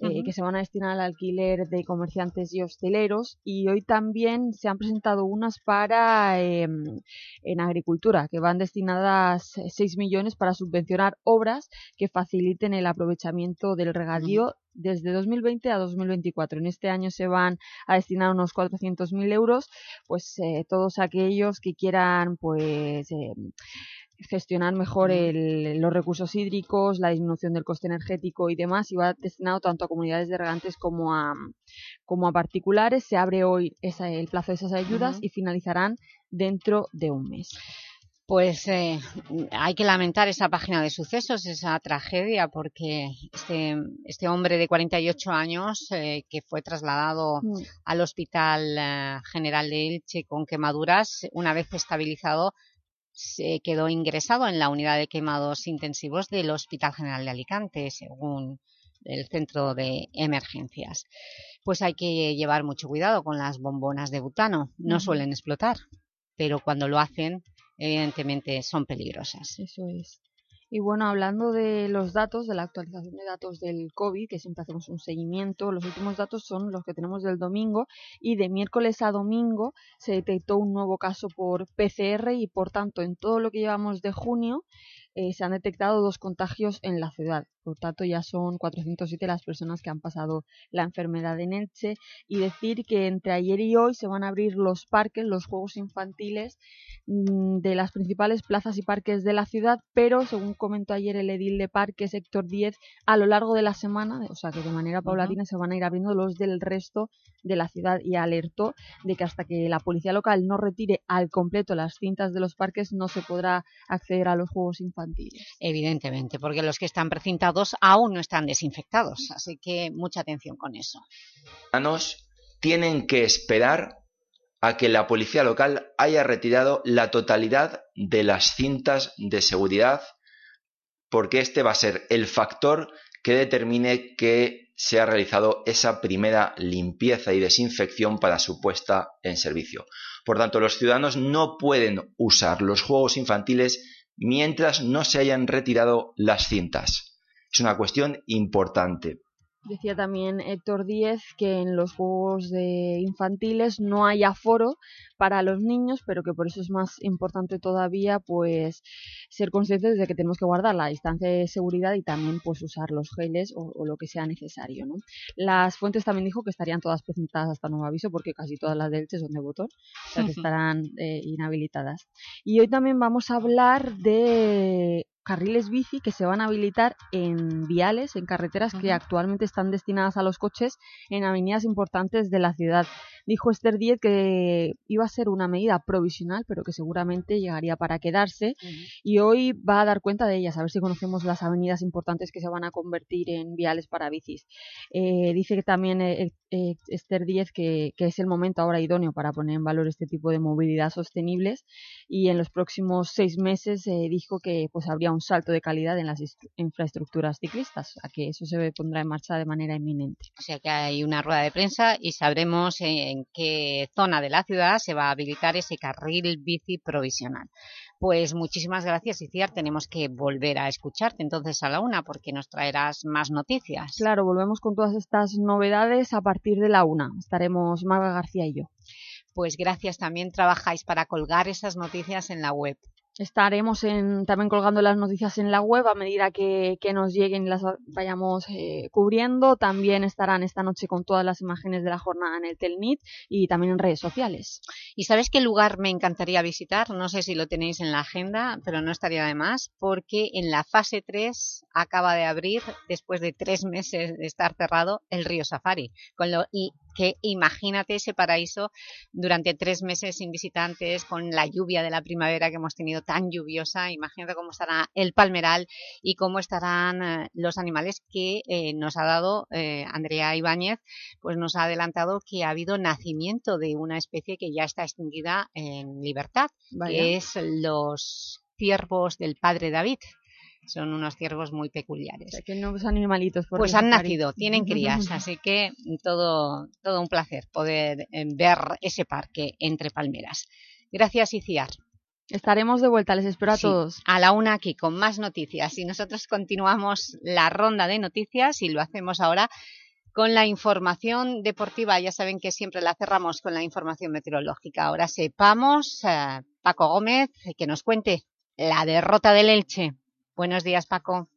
eh, que se van a destinar al alquiler de comerciantes y hosteleros y hoy también se han presentado unas para em, en agricultura que van destinadas eh, 6 millones para subvencionar obras que faciliten el aprovechamiento del regadío desde 2020 a 2024. En este año se van a destinar unos 400.000 euros, pues eh, todos aquellos que quieran pues eh, gestionar mejor el- los recursos hídricos, la disminución del coste energético y demás, y va destinado tanto a comunidades de regantes como a, como a particulares. Se abre hoy esa- el plazo de esas ayudas y finalizarán dentro de un mes. Pues eh, hay que lamentar esa página de sucesos, esa tragedia, porque este, este hombre de 48 años eh, que fue trasladado Mm. al Hospital eh, General de Elche con quemaduras, una vez estabilizado, se quedó ingresado en la unidad de quemados intensivos del Hospital General de Alicante, según el centro de emergencias. Pues hay que llevar mucho cuidado con las bombonas de butano, no suelen explotar, pero cuando lo hacen, evidentemente son peligrosas. Eso es. Y bueno, hablando de los datos, de la actualización de datos del COVID, que siempre hacemos un seguimiento, los últimos datos son los que tenemos del domingo y de miércoles a domingo se detectó un nuevo caso por PCR y por tanto en todo lo que llevamos de junio eh, se han detectado dos contagios en la ciudad. Por tanto ya son 407 las personas que han pasado la enfermedad en Elche y decir que entre ayer y hoy se van a abrir los parques, los juegos infantiles mm, de las principales plazas y parques de la ciudad, pero según comentó ayer el edil de parques Héctor 10, a lo largo de la semana, o sea que de manera paulatina se van a ir abriendo los del resto de la ciudad y alertó de que hasta que la policía local no retire al completo las cintas de los parques no se podrá acceder a los juegos infantiles. Evidentemente, porque los que están precintados aún no están desinfectados, así que mucha atención con eso. ciudadanos tienen que esperar a que la policía local haya retirado la totalidad de las cintas de seguridad, porque este va a ser el factor que determine que se ha realizado esa primera limpieza y desinfección para su puesta en servicio. Por tanto, los ciudadanos no pueden usar los juegos infantiles mientras no se hayan retirado las cintas. Es una cuestión importante. Decía también Héctor Díez que en los juegos de infantiles no hay aforo para los niños, pero que por eso es más importante todavía pues ser conscientes de que tenemos que guardar la distancia de seguridad y también pues usar los geles o, o lo que sea necesario. ¿no? Las fuentes también dijo que estarían todas presentadas hasta nuevo aviso porque casi todas las de Elche son de botón, o sea que estarán eh, inhabilitadas. Y hoy también vamos a hablar de carriles bici que se van a habilitar en viales, en carreteras que actualmente están destinadas a los coches en avenidas importantes de la ciudad. Dijo Esther Díez que iba a ser una medida provisional, pero que seguramente llegaría para quedarse. Y hoy va a dar cuenta de ellas, a ver si conocemos las avenidas importantes que se van a convertir en viales para bicis. Eh, dice que también eh, eh, Esther Díez que, que es el momento ahora idóneo para poner en valor este tipo de movilidad sostenibles y en los próximos seis meses dijo que pues habría un salto de calidad en las infraestructuras ciclistas, a que eso se pondrá en marcha de manera inminente. O sea que hay una rueda de prensa y sabremos en qué zona de la ciudad se va a habilitar ese carril bici provisional. Pues muchísimas gracias, Iciar. Tenemos que volver a escucharte entonces a la una porque nos traerás más noticias. Claro, volvemos con todas estas novedades a partir de la una. Estaremos Marga García y yo. Pues gracias. También trabajáis para colgar esas noticias en la web. Estaremos en- también colgando las noticias en la web a medida que, nos lleguen las vayamos eh, cubriendo. También estarán esta noche con todas las imágenes de la jornada en el Telnit y también en redes sociales. ¿Y sabes qué lugar me encantaría visitar? No sé si lo tenéis en la agenda, pero no estaría de más, porque en la fase 3 acaba de abrir, después de tres meses de estar cerrado, el río Safari. Con lo, que imagínate ese paraíso durante tres meses sin visitantes, con la lluvia de la primavera que hemos tenido tan lluviosa, imagínate cómo estará el palmeral y cómo estarán eh, los animales que eh, nos ha dado eh, Andrea Ibáñez, pues nos ha adelantado que ha habido nacimiento de una especie que ya está extinguida en libertad, Vaya. que es los ciervos del padre David. Son unos ciervos muy peculiares. que nuevos animalitos. por Pues el han nacido, tienen crías, así que todo, todo un placer poder eh, ver ese parque entre palmeras. Gracias, Iciar. Estaremos de vuelta, les espero a Sí, todos. a la una aquí con más noticias y nosotros continuamos la ronda de noticias y lo hacemos ahora con la información deportiva. Ya saben que siempre la cerramos con la información meteorológica. Ahora sepamos, eh, Paco Gómez, que nos cuente la derrota del Elche. Buenos días, Paco.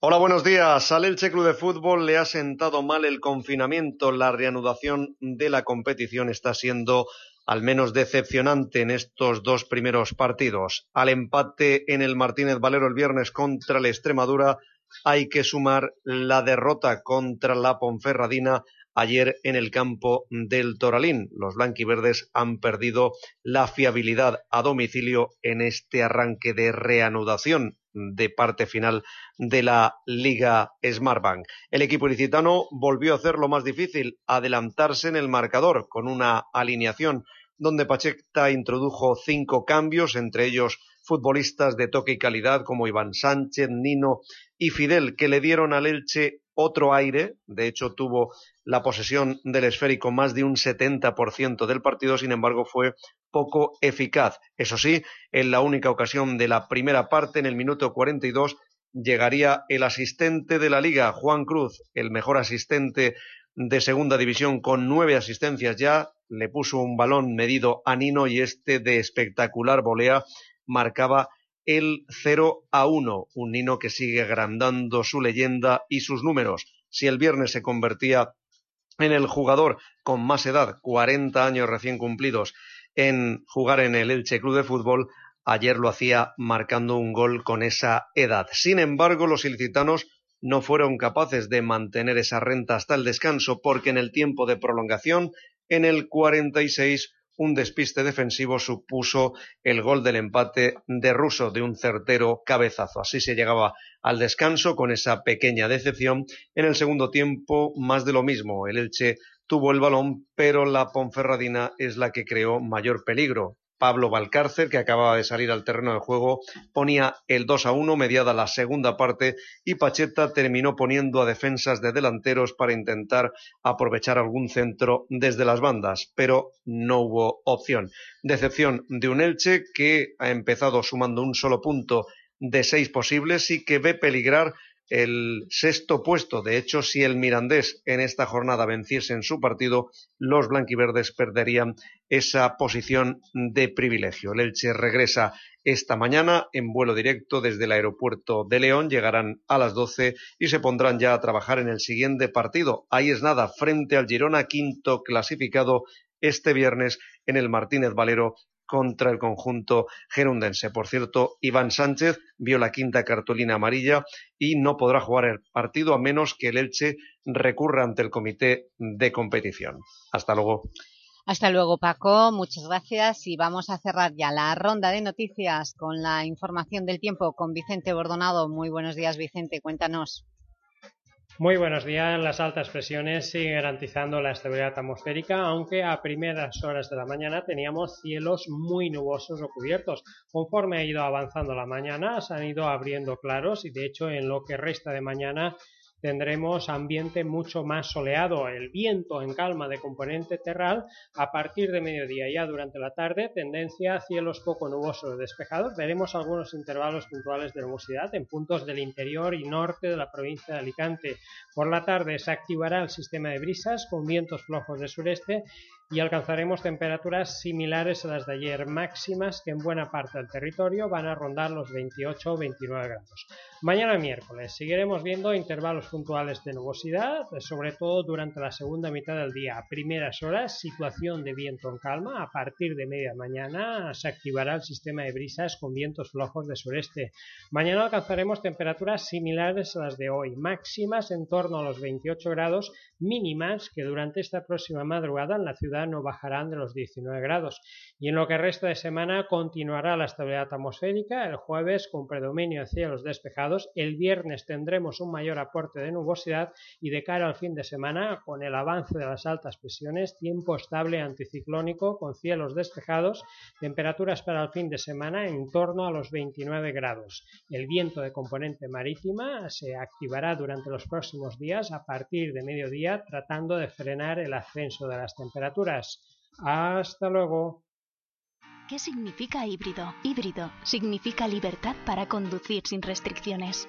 Hola, buenos días. Al Elche Club de Fútbol le ha sentado mal el confinamiento. La reanudación de la competición está siendo al menos decepcionante en estos dos primeros partidos. Al empate en el Martínez Valero el viernes contra la Extremadura hay que sumar la derrota contra la Ponferradina ayer en el campo del Toralín. Los blanquiverdes han perdido la fiabilidad a domicilio en este arranque de reanudación de parte final de la Liga Smartbank. El equipo ilicitano volvió a hacer lo más difícil, adelantarse en el marcador con una alineación donde Pacheta introdujo cinco cambios, entre ellos futbolistas de toque y calidad como Iván Sánchez, Nino y Fidel, que le dieron al Elche otro aire. De hecho, tuvo la posesión del esférico más de un 70% del partido, sin embargo, fue poco eficaz. Eso sí, en la única ocasión de la primera parte, en el minuto 42, llegaría el asistente de la liga, Juan Cruz, el mejor asistente de segunda división con nueve asistencias ya, le puso un balón medido a Nino y este de espectacular volea marcaba el 0 a 1, un Nino que sigue agrandando su leyenda y sus números. Si el viernes se convertía en el jugador con más edad, 40 años recién cumplidos, en jugar en el Elche Club de Fútbol, ayer lo hacía marcando un gol con esa edad. Sin embargo, los ilicitanos no fueron capaces de mantener esa renta hasta el descanso porque en el tiempo de prolongación, en el 46, un despiste defensivo supuso el gol del empate de Russo de un certero cabezazo. Así se llegaba al descanso con esa pequeña decepción. En el segundo tiempo, más de lo mismo. El Elche tuvo el balón, pero la Ponferradina es la que creó mayor peligro. Pablo Valcárcer, que acababa de salir al terreno de juego, ponía el 2 a 1 mediada la segunda parte y Pacheta terminó poniendo a defensas de delanteros para intentar aprovechar algún centro desde las bandas, pero no hubo opción. Decepción de un Elche que ha empezado sumando un solo punto de seis posibles y que ve peligrar el sexto puesto. De hecho, si el Mirandés en esta jornada venciese en su partido, los blanquiverdes perderían esa posición de privilegio. El Elche regresa esta mañana en vuelo directo desde el aeropuerto de León. Llegarán a las 12 y se pondrán ya a trabajar en el siguiente partido. Ahí es nada, frente al Girona, quinto clasificado este viernes en el Martínez Valero contra el conjunto gerundense. Por cierto, Iván Sánchez vio la quinta cartulina amarilla y no podrá jugar el partido a menos que el Elche recurra ante el comité de competición. Hasta luego. Hasta luego, Paco. Muchas gracias y vamos a cerrar ya la ronda de noticias con la información del tiempo con Vicente Bordonado. Muy buenos días, Vicente. Cuéntanos. Muy buenos días. Las altas presiones siguen garantizando la estabilidad atmosférica, aunque a primeras horas de la mañana teníamos cielos muy nubosos o cubiertos. Conforme ha ido avanzando la mañana, se han ido abriendo claros y de hecho en lo que resta de mañana tendremos ambiente mucho más soleado, el viento en calma de componente terral, a partir de mediodía ya durante la tarde, tendencia a cielos poco nubosos despejados, veremos algunos intervalos puntuales de nubosidad en puntos del interior y norte de la provincia de Alicante. Por la tarde se activará el sistema de brisas con vientos flojos de sureste y alcanzaremos temperaturas similares a las de ayer, máximas que en buena parte del territorio van a rondar los 28 o 29 grados. Mañana miércoles seguiremos viendo intervalos puntuales de nubosidad, sobre todo durante la segunda mitad del día. A primeras horas, situación de viento en calma. A partir de media mañana se activará el sistema de brisas con vientos flojos de sureste. Mañana alcanzaremos temperaturas similares a las de hoy, máximas en torno a los 28 grados, mínimas que durante esta próxima madrugada en la ciudad no bajarán de los 19 grados. Y en lo que resta de semana continuará la estabilidad atmosférica, el jueves con predominio de cielos despejados, el viernes tendremos un mayor aporte de nubosidad y de cara al fin de semana, con el avance de las altas presiones, tiempo estable anticiclónico con cielos despejados, temperaturas para el fin de semana en torno a los 29 grados. El viento de componente marítima se activará durante los próximos días a partir de mediodía tratando de frenar el ascenso de las temperaturas. Hasta luego. ¿Qué significa híbrido? Híbrido significa libertad para conducir sin restricciones.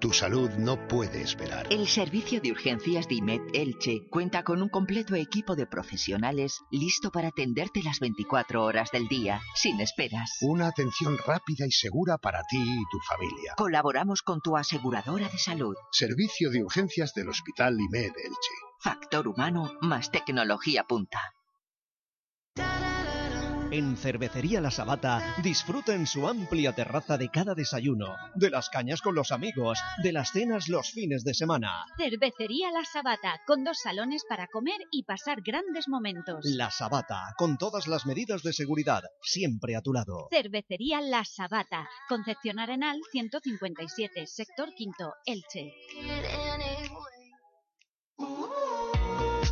Tu salud no puede esperar. El servicio de urgencias de IMED Elche cuenta con un completo equipo de profesionales listo para atenderte las 24 horas del día, sin esperas. Una atención rápida y segura para ti y tu familia. Colaboramos con tu aseguradora de salud. Servicio de urgencias del Hospital IMED Elche. Factor humano más tecnología punta. En Cervecería La Sabata disfruta en su amplia terraza de cada desayuno, de las cañas con los amigos, de las cenas los fines de semana. Cervecería La Sabata, con dos salones para comer y pasar grandes momentos. La Sabata, con todas las medidas de seguridad, siempre a tu lado. Cervecería La Sabata, Concepción Arenal 157, sector quinto, Elche.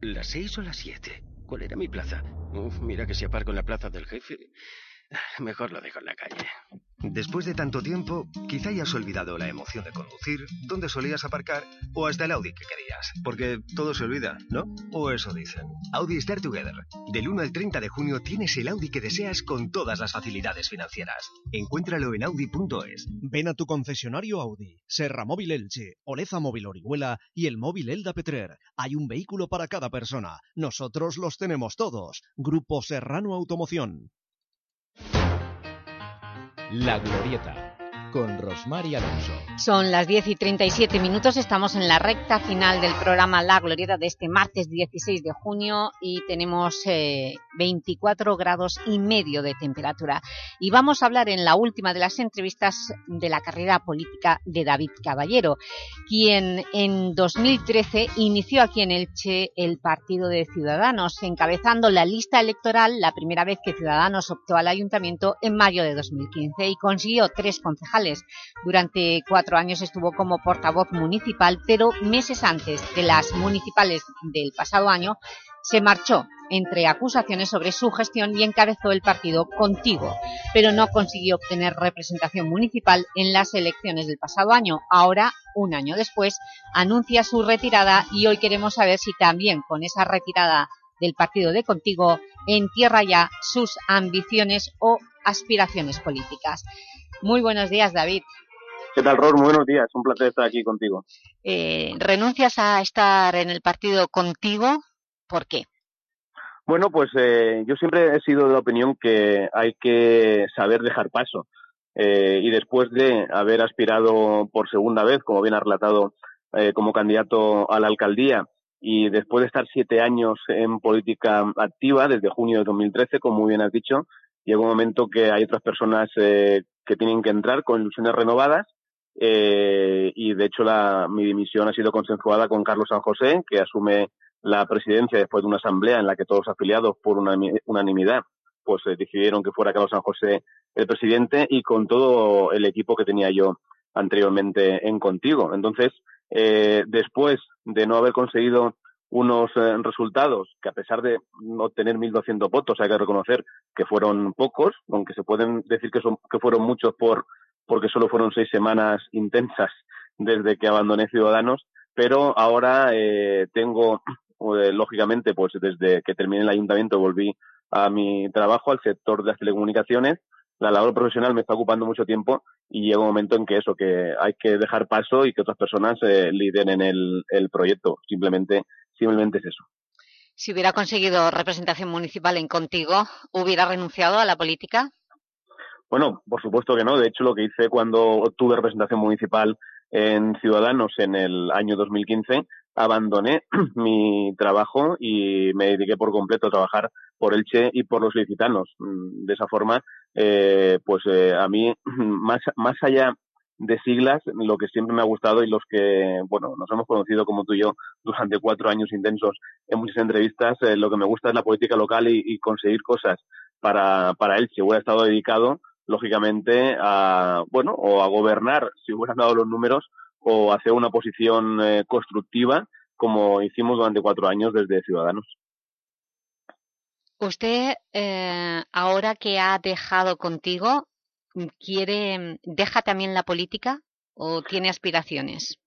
¿Las seis o las siete? ¿Cuál era mi plaza? Uf, mira que si aparco en la plaza del jefe. Mejor lo dejo en la calle. Después de tanto tiempo, quizá hayas olvidado la emoción de conducir, dónde solías aparcar o hasta el Audi que querías. Porque todo se olvida, ¿no? O eso dicen. Audi Start Together. Del 1 al 30 de junio tienes el Audi que deseas con todas las facilidades financieras. Encuéntralo en audi.es. Ven a tu concesionario Audi, Serra Móvil Elche, Oleza Móvil Orihuela y el móvil Elda Petrer. Hay un vehículo para cada persona. Nosotros los tenemos todos. Grupo Serrano Automoción. La Glorieta, con Rosmar y Alonso. Son las 10 y 37 minutos, estamos en la recta final del programa La Glorieta de este martes 16 de junio y tenemos eh, 24 grados y medio de temperatura. Y vamos a hablar en la última de las entrevistas de la carrera política de David Caballero, quien en 2013 inició aquí en Elche el Partido de Ciudadanos, encabezando la lista electoral la primera vez que Ciudadanos optó al Ayuntamiento en mayo de 2015 y consiguió tres concejales. Durante cuatro años estuvo como portavoz municipal, pero meses antes de las municipales del pasado año se marchó entre acusaciones sobre su gestión y encabezó el partido Contigo, pero no consiguió obtener representación municipal en las elecciones del pasado año. Ahora, un año después, anuncia su retirada y hoy queremos saber si también con esa retirada del partido de Contigo entierra ya sus ambiciones o aspiraciones políticas. Muy buenos días, David. ¿Qué tal, Ros? Muy buenos días. Un placer estar aquí contigo. Eh, ¿Renuncias a estar en el partido Contigo? ¿Por qué? Bueno, pues eh, yo siempre he sido de la opinión que hay que saber dejar paso. Eh, y después de haber aspirado por segunda vez, como bien ha relatado, eh, como candidato a la alcaldía, y después de estar siete años en política activa, desde junio de 2013, como muy bien has dicho, llega un momento que hay otras personas eh, que tienen que entrar con ilusiones renovadas eh, y de hecho la, mi dimisión ha sido consensuada con Carlos San José, que asume la presidencia después de una asamblea en la que todos los afiliados por unanimidad pues eh, decidieron que fuera Carlos San José el presidente y con todo el equipo que tenía yo anteriormente en Contigo. Entonces, eh, después de no haber conseguido unos eh, resultados que a pesar de no tener 1.200 votos hay que reconocer que fueron pocos, aunque se pueden decir que, son, que fueron muchos por porque solo fueron seis semanas intensas desde que abandoné Ciudadanos, pero ahora eh, tengo, eh, lógicamente, pues desde que terminé el ayuntamiento volví a mi trabajo, al sector de las telecomunicaciones. La labor profesional me está ocupando mucho tiempo y llega un momento en que eso, que hay que dejar paso y que otras personas eh, lideren el, el proyecto. Simplemente, simplemente es eso. Si hubiera conseguido representación municipal en Contigo, ¿hubiera renunciado a la política? Bueno, por supuesto que no. De hecho, lo que hice cuando tuve representación municipal en Ciudadanos en el año 2015, abandoné mi trabajo y me dediqué por completo a trabajar por Elche y por los licitanos. Mm, de esa forma, eh, pues eh, a mí, más, más allá de siglas, lo que siempre me ha gustado y los que, bueno, nos hemos conocido como tú y yo durante cuatro años intensos en muchas entrevistas, eh, lo que me gusta es la política local y, conseguir cosas para, para Elche. Hubiera estado dedicado lógicamente, a, bueno, o a gobernar, si hubieran dado los números, o hacer una posición eh, constructiva, como hicimos durante cuatro años desde Ciudadanos. Usted, eh, ahora que ha dejado contigo, quiere, ¿deja también la política o tiene aspiraciones?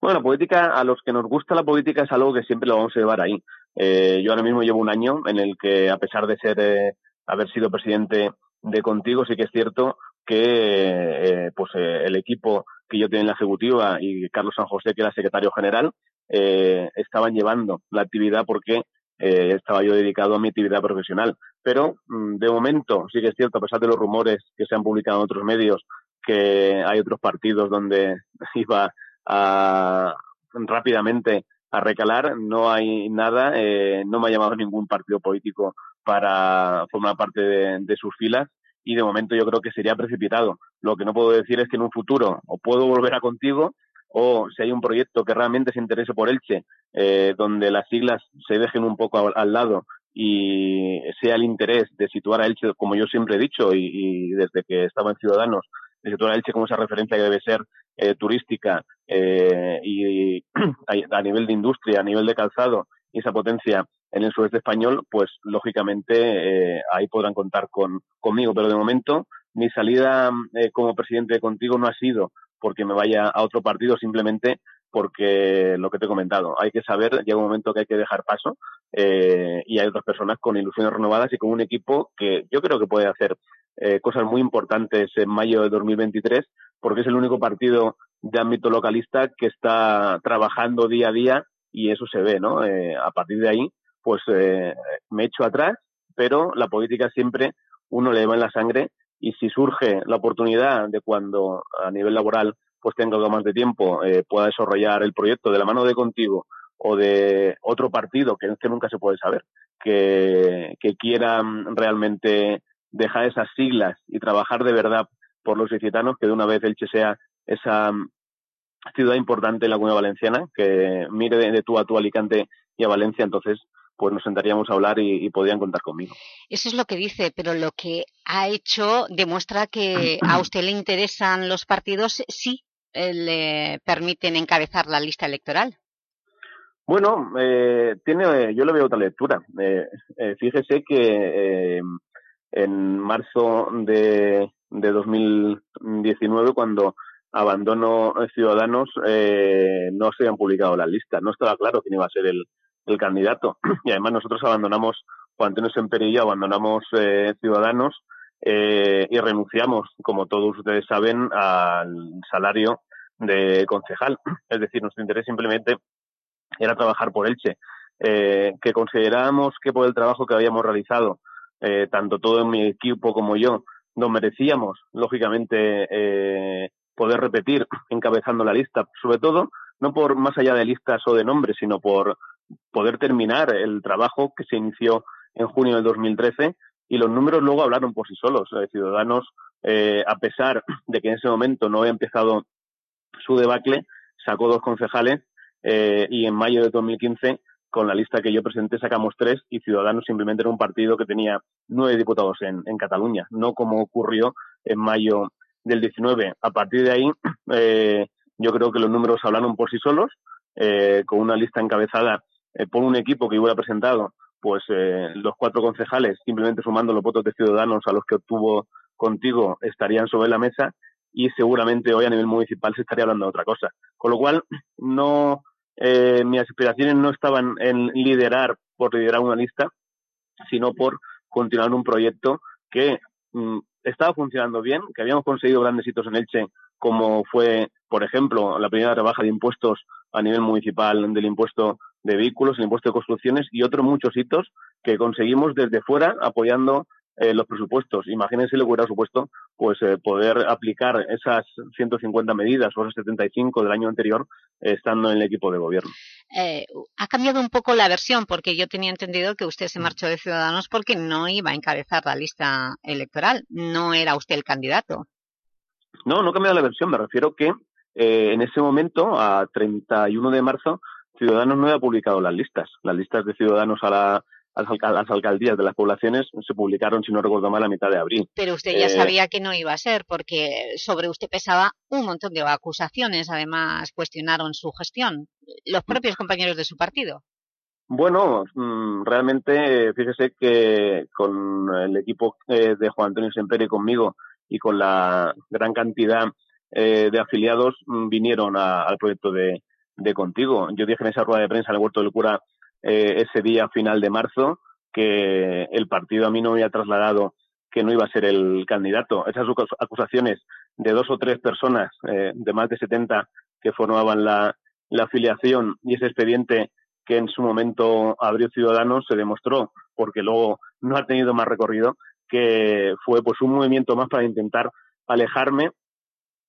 Bueno, la política, a los que nos gusta la política es algo que siempre lo vamos a llevar ahí. Eh, yo ahora mismo llevo un año en el que, a pesar de ser, eh, haber sido presidente de contigo sí que es cierto que eh, pues eh, el equipo que yo tenía en la ejecutiva y Carlos San José, que era secretario general, eh, estaban llevando la actividad porque eh, estaba yo dedicado a mi actividad profesional. Pero mm, de momento sí que es cierto, a pesar de los rumores que se han publicado en otros medios, que hay otros partidos donde iba a, rápidamente a recalar, no hay nada, eh, no me ha llamado ningún partido político para formar parte de, sus filas y de momento yo creo que sería precipitado. Lo que no puedo decir es que en un futuro o puedo volver a contigo o si hay un proyecto que realmente se interese por Elche, eh, donde las siglas se dejen un poco al, al, lado y sea el interés de situar a Elche, como yo siempre he dicho y, y desde que estaba en Ciudadanos, de situar a Elche como esa referencia que debe ser eh, turística eh, y, a nivel de industria, a nivel de calzado y esa potencia en el sudeste español, pues lógicamente eh, ahí podrán contar con, conmigo. Pero de momento mi salida eh, como presidente de Contigo no ha sido porque me vaya a otro partido, simplemente porque lo que te he comentado, hay que saber, llega un momento que hay que dejar paso eh, y hay otras personas con ilusiones renovadas y con un equipo que yo creo que puede hacer eh, cosas muy importantes en mayo de 2023 porque es el único partido de ámbito localista que está trabajando día a día y eso se ve, ¿no? Eh, a partir de ahí, pues eh, me echo atrás, pero la política siempre uno le va en la sangre y si surge la oportunidad de cuando a nivel laboral pues tenga algo más de tiempo, eh, pueda desarrollar el proyecto de la mano de contigo o de otro partido que, que nunca se puede saber, que, que quiera realmente dejar esas siglas y trabajar de verdad por los licitanos, que de una vez Elche sea esa ciudad importante en la comunidad valenciana, que mire de, de tú a tú Alicante y a Valencia, entonces pues nos sentaríamos a hablar y, y, podrían contar conmigo. Eso es lo que dice, pero lo que ha hecho demuestra que a usted le interesan los partidos eh, le permiten encabezar la lista electoral. Bueno, eh, tiene, yo le veo otra lectura. Eh, eh, fíjese que eh, en marzo de, de 2019, cuando abandono Ciudadanos, eh, no se han publicado las listas. No estaba claro quién iba a ser el, el candidato. Y además nosotros abandonamos, Juan Antonio Semperillo, abandonamos eh, Ciudadanos eh, y renunciamos, como todos ustedes saben, al salario de concejal. Es decir, nuestro interés simplemente era trabajar por Elche. Eh, que considerábamos que por el trabajo que habíamos realizado, eh, tanto todo mi equipo como yo, nos merecíamos, lógicamente, eh, poder repetir encabezando la lista, sobre todo no por más allá de listas o de nombres, sino por poder terminar el trabajo que se inició en junio del 2013 y los números luego hablaron por sí solos. Eh, Ciudadanos, eh, a pesar de que en ese momento no había empezado su debacle, sacó dos concejales eh, y en mayo de 2015 con la lista que yo presenté sacamos tres y Ciudadanos simplemente era un partido que tenía nueve diputados en, en Cataluña, no como ocurrió en mayo del 19. A partir de ahí, eh, yo creo que los números hablaron por sí solos, eh, con una lista encabezada eh, por un equipo que hubiera presentado, pues eh, los cuatro concejales, simplemente sumando los votos de Ciudadanos a los que obtuvo contigo, estarían sobre la mesa y seguramente hoy a nivel municipal se estaría hablando de otra cosa. Con lo cual, no, eh, mis aspiraciones no estaban en liderar por liderar una lista, sino por continuar un proyecto que mm, estaba funcionando bien, que habíamos conseguido grandes hitos en Elche, como fue, por ejemplo, la primera rebaja de impuestos a nivel municipal del impuesto de vehículos, el impuesto de construcciones y otros muchos hitos que conseguimos desde fuera apoyando eh, los presupuestos. Imagínense lo que hubiera supuesto pues eh, poder aplicar esas 150 medidas o esas 75 del año anterior eh, estando en el equipo de gobierno. ha cambiado un poco la versión porque yo tenía entendido que usted se marchó de Ciudadanos porque no iba a encabezar la lista electoral, no era usted el candidato. No, no ha cambiado la versión, me refiero que en ese momento, a 31 de marzo, Ciudadanos no había publicado las listas. Las listas de Ciudadanos a la las alcaldías de las poblaciones se publicaron, si no recuerdo mal, a mitad de abril. Pero usted ya eh, sabía que no iba a ser, porque sobre usted pesaba un montón de acusaciones, además cuestionaron su gestión, los propios compañeros de su partido. Bueno, mm, realmente, fíjese que con el equipo eh, de Juan Antonio Semper y conmigo y con la gran cantidad eh, de afiliados mm, vinieron al proyecto de, de Contigo. Yo dije en esa rueda de prensa en el Huerto del Cura eh, ese día final de marzo que el partido a mí no había trasladado que no iba a ser el candidato. Esas acusaciones de dos o tres personas, eh, de más de 70 que formaban la, la afiliación y ese expediente que en su momento abrió Ciudadanos se demostró, porque luego no ha tenido más recorrido, que fue pues un movimiento más para intentar alejarme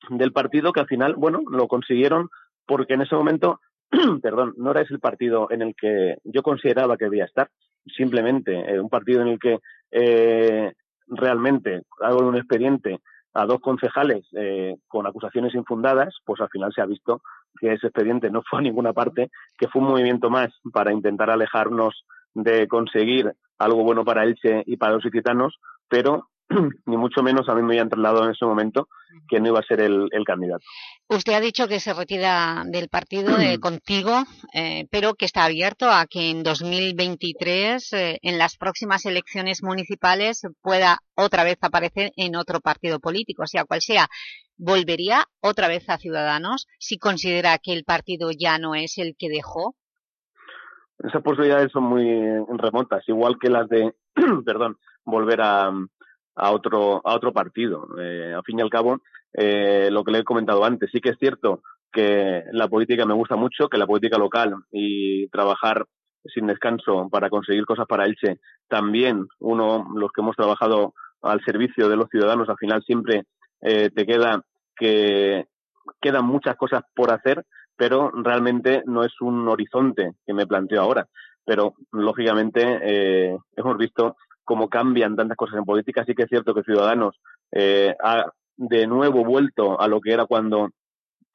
del partido que al final, bueno, lo consiguieron porque en ese momento perdón, no era ese el partido en el que yo consideraba que debía estar. Simplemente eh, un partido en el que eh, realmente hago un expediente a dos concejales eh, con acusaciones infundadas, pues al final se ha visto que ese expediente no fue a ninguna parte, que fue un movimiento más para intentar alejarnos de conseguir algo bueno para Elche y para los iquitanos, pero ni mucho menos a mí me habían trasladado en ese momento que no iba a ser el, candidato. Usted ha dicho que se retira del partido de contigo, eh, pero que está abierto a que en 2023, eh, en las próximas elecciones municipales, pueda otra vez aparecer en otro partido político, sea cual sea. ¿Volvería otra vez a Ciudadanos si considera que el partido ya no es el que dejó? Esas posibilidades son muy remotas, igual que las de, perdón, volver a, a otro, a otro partido. Eh, al fin y al cabo, eh, lo que le he comentado antes, sí que es cierto que la política me gusta mucho, que la política local y trabajar sin descanso para conseguir cosas para Elche, también uno, los que hemos trabajado al servicio de los ciudadanos, al final siempre eh, te queda que quedan muchas cosas por hacer, pero realmente no es un horizonte que me planteo ahora. Pero, lógicamente, eh, hemos visto cómo cambian tantas cosas en política. Sí que es cierto que Ciudadanos eh, ha de nuevo vuelto a lo que era cuando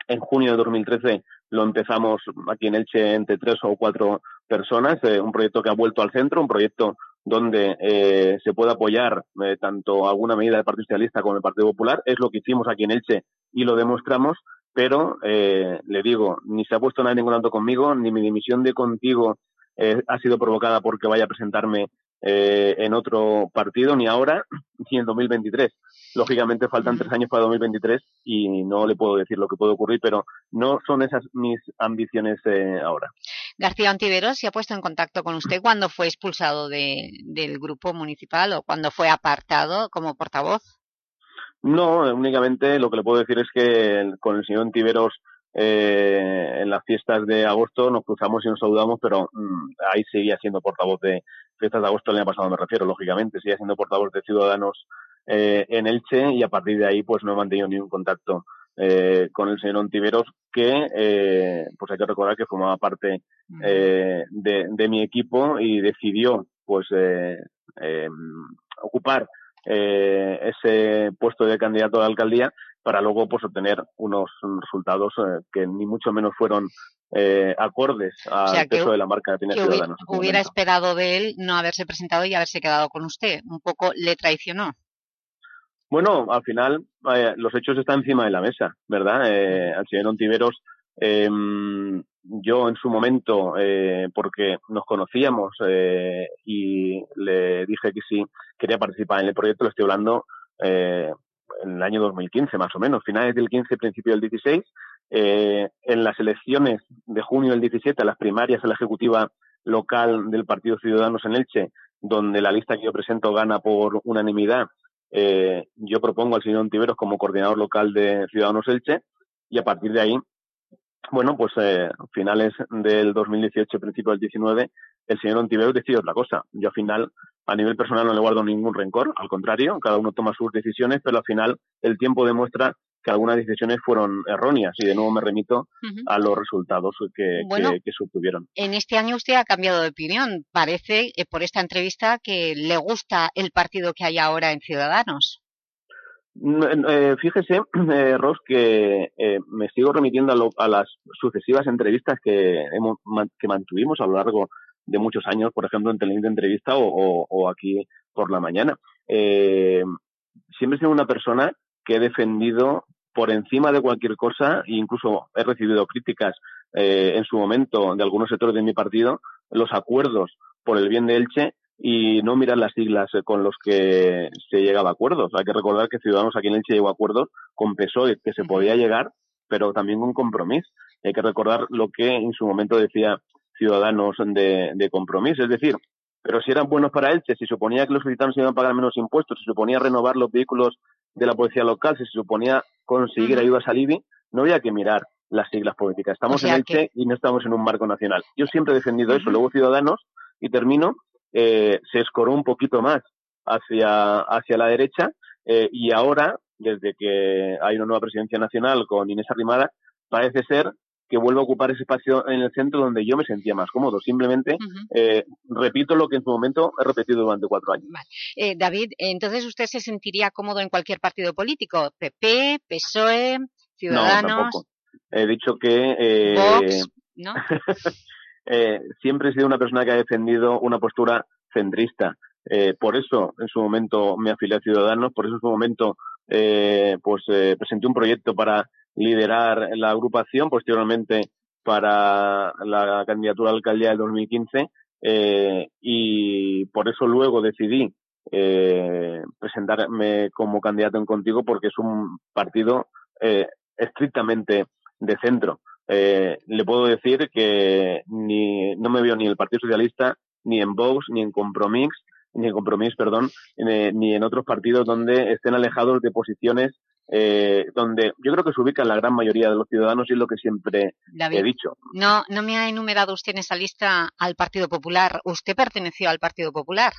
en junio de 2013 lo empezamos aquí en Elche entre tres o cuatro personas, eh, un proyecto que ha vuelto al centro, un proyecto donde eh, se puede apoyar tanto alguna medida del Partido Socialista como del Partido Popular. Es lo que hicimos aquí en Elche y lo demostramos, pero le digo, ni se ha puesto nadie ningún alto conmigo, ni mi dimisión de contigo ha sido provocada porque vaya a presentarme eh, en otro partido, ni ahora, ni en 2023. Lógicamente faltan tres años para 2023 y no le puedo decir lo que puede ocurrir, pero no son esas mis ambiciones eh, ahora. García Antiveros se ha puesto en contacto con usted cuando fue expulsado de, del grupo municipal o cuando fue apartado como portavoz. No, únicamente lo que le puedo decir es que con el señor Antiveros eh, en las fiestas de agosto nos cruzamos y nos saludamos, pero mm, ahí seguía siendo portavoz de fiestas de agosto el año pasado, me refiero, lógicamente, seguía siendo portavoz de Ciudadanos eh, en Elche y a partir de ahí pues no he mantenido ningún contacto eh, con el señor Ontiveros, que eh, pues hay que recordar que formaba parte eh, de, de, mi equipo y decidió pues eh, eh, ocupar ese puesto de candidato a la alcaldía para luego pues obtener unos resultados eh, que ni mucho menos fueron eh, acordes al peso de la marca que tiene Ciudadanos. Hubiera, esperado de él no haberse presentado y haberse quedado con usted. Un poco le traicionó. Bueno, al final eh, los hechos están encima de la mesa, ¿verdad? Eh, al señor Ontiveros, em, yo en su momento, eh, porque nos conocíamos y le dije que sí quería participar en el proyecto, lo estoy hablando en el año 2015 más o menos, finales del 15, principio del 16, eh, en las elecciones de junio del 17, las primarias a la ejecutiva local del Partido Ciudadanos en Elche, donde la lista que yo presento gana por unanimidad, eh, yo propongo al señor Ontiveros como coordinador local de Ciudadanos Elche y a partir de ahí, bueno, pues eh, finales del 2018, principio del 19, el señor Ontiveros decide otra cosa. Yo al final a nivel personal no le guardo ningún rencor, al contrario, cada uno toma sus decisiones, pero al final el tiempo demuestra que algunas decisiones fueron erróneas y de nuevo me remito a los resultados que, que, subtuvieron. En este año usted ha cambiado de opinión. Parece, eh, por esta entrevista, que le gusta el partido que hay ahora en Ciudadanos. Eh, fíjese, eh, Ross, que eh, me sigo remitiendo a, a, las sucesivas entrevistas que, hemos, que mantuvimos a lo largo de muchos años, por ejemplo, en Televisión de Entrevista o, aquí por la mañana. Eh, siempre he sido una persona que he defendido por encima de cualquier cosa, e incluso he recibido críticas eh, en su momento de algunos sectores de mi partido, los acuerdos por el bien de Elche y no mirar las siglas con los que se llegaba a acuerdos. Hay que recordar que Ciudadanos aquí en Elche llegó a acuerdos con PSOE, que se podía llegar, pero también con compromiso. Hay que recordar lo que en su momento decía ciudadanos de, de compromiso. Es decir, pero si eran buenos para Elche, si suponía que los gitanos iban a pagar menos impuestos, si suponía renovar los vehículos de la policía local, si se suponía conseguir ayudas al IBI, no había que mirar las siglas políticas. Estamos en Elche y no estamos en un marco nacional. Yo siempre he defendido eso. Luego Ciudadanos, y termino, eh, se escoró un poquito más hacia, hacia la derecha eh, y ahora, desde que hay una nueva presidencia nacional con Inés Arrimada, parece ser que vuelva a ocupar ese espacio en el centro donde yo me sentía más cómodo. Simplemente eh, repito lo que en su momento he repetido durante cuatro años. Eh, David, entonces usted se sentiría cómodo en cualquier partido político, PP, PSOE, Ciudadanos... No, tampoco. He dicho que... Eh, Vox, ¿no? siempre he sido una persona que ha defendido una postura centrista. por eso en su momento me afilié a Ciudadanos, por eso en su momento pues presenté un proyecto para liderar la agrupación, posteriormente para la candidatura a alcaldía del 2015 eh, y por eso luego decidí eh, presentarme como candidato en Contigo porque es un partido eh, estrictamente de centro. Eh, le puedo decir que ni, no me veo ni el Partido Socialista, ni en Vox, ni en Compromís, ni en Compromís, perdón, ni en otros partidos donde estén alejados de posiciones eh, donde yo creo que se ubica la gran mayoría de los ciudadanos y es lo que siempre he dicho. No, no me ha enumerado usted en esa lista al Partido Popular. ¿Usted perteneció al Partido Popular?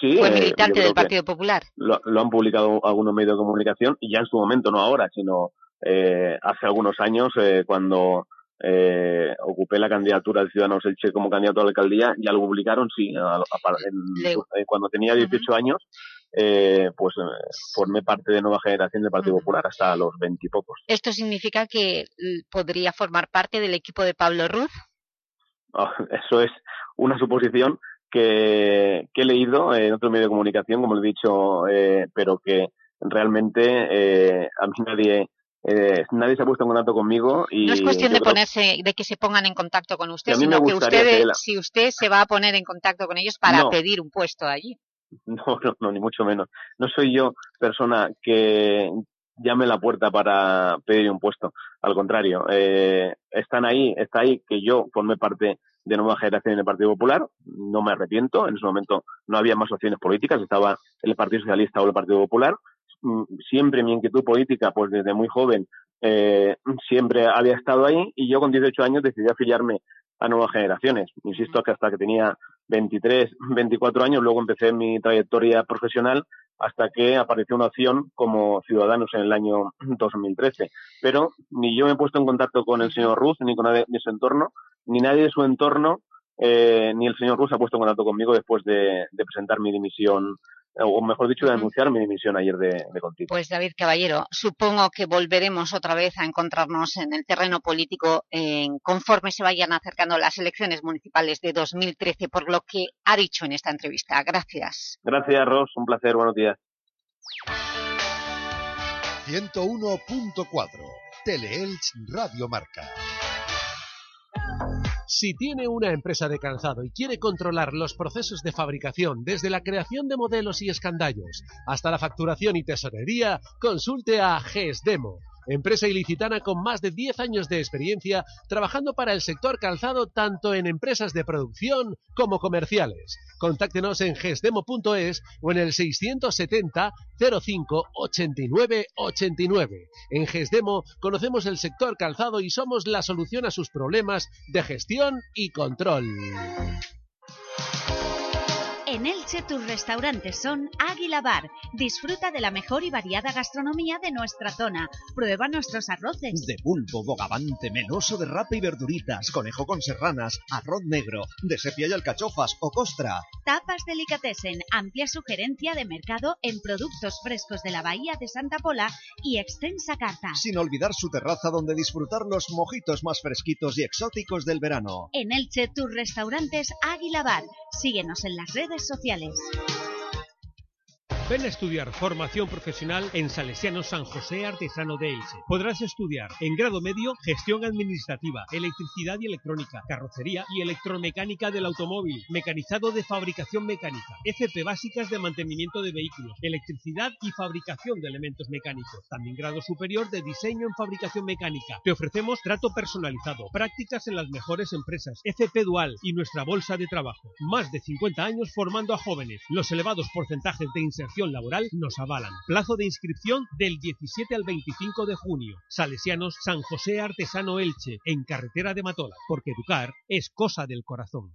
Sí, ¿Fue eh, militante del Partido Popular? Lo, han publicado algunos medios de comunicación y ya en su momento, no ahora, sino eh, hace algunos años cuando ocupé la candidatura del Ciudadanos Elche como candidato a la alcaldía, ya lo publicaron, sí, cuando tenía 18 años eh, pues eh, formé parte de nueva generación del Partido Popular hasta los veintipocos. ¿Esto significa que podría formar parte del equipo de Pablo Ruz? Ah, eso es una suposición que, he leído en otro medio de comunicación, como lo he dicho, eh, pero que realmente eh, a mí nadie... nadie se ha puesto en contacto conmigo y no es cuestión de ponerse de que se pongan en contacto con usted sino que usted si usted se va a poner en contacto con ellos para pedir un puesto allí No, no, no, ni mucho menos. No soy yo persona que llame la puerta para pedir un puesto. Al contrario, eh, están ahí, está ahí que yo formé parte de nueva generación del Partido Popular. No me arrepiento. En ese momento no había más opciones políticas. Estaba el Partido Socialista o el Partido Popular. Mm, siempre mi inquietud política, pues desde muy joven, eh, siempre había estado ahí y yo con 18 años decidí afiliarme a nuevas generaciones. Insisto que hasta que tenía 23, 24 años, luego empecé mi trayectoria profesional hasta que apareció una opción como ciudadanos en el año 2013. Pero ni yo me he puesto en contacto con el señor Ruz, ni con nadie de su entorno, ni nadie de su entorno, eh, ni el señor Ruz ha puesto en contacto conmigo después de, presentar mi dimisión o mejor dicho, de anunciar mi dimisión ayer de, contigo. Pues David Caballero, supongo que volveremos otra vez a encontrarnos en el terreno político conforme se vayan acercando las elecciones municipales de 2013, por lo que ha dicho en esta entrevista. Gracias. Gracias, Ros. Un placer. Buenos días. 101.4 Teleelch Radio Marca. Si tiene una empresa de calzado y quiere controlar los procesos de fabricación desde la creación de modelos y escandallos hasta la facturación y tesorería, consulte a GESDEMO empresa ilicitana con más de 10 años de experiencia trabajando para el sector calzado tanto en empresas de producción como comerciales. Contáctenos en gesdemo.es o en el 670 05 89 89. En Gesdemo conocemos el sector calzado y somos la solución a sus problemas de gestión y control. En Elche tus restaurantes son Águila Bar. Disfruta de la mejor y variada gastronomía de nuestra zona. Prueba nuestros arroces. De pulpo, bogavante, meloso de rapa y verduritas, conejo con serranas, arroz negro, de sepia y alcachofas o costra. Tapas Delicatessen, amplia sugerencia de mercado en productos frescos de la Bahía de Santa Pola y extensa carta. Sin olvidar su terraza donde disfrutar los mojitos más fresquitos y exóticos del verano. En Elche tus restaurantes Águila Bar. Síguenos en las redes sociales. Ven a estudiar formación profesional en Salesiano San José Artesano de Elche. Podrás estudiar en grado medio gestión administrativa, electricidad y electrónica, carrocería y electromecánica del automóvil, mecanizado de fabricación mecánica, FP básicas de mantenimiento de vehículos, electricidad y fabricación de elementos mecánicos. También grado superior de diseño en fabricación mecánica. Te ofrecemos trato personalizado, prácticas en las mejores empresas, FP dual y nuestra bolsa de trabajo. Más de 50 años formando a jóvenes. Los elevados porcentajes de inserción laboral nos avalan. Plazo de inscripción del 17 al 25 de junio. Salesianos San José Artesano Elche, en carretera de Matola, porque educar es cosa del corazón.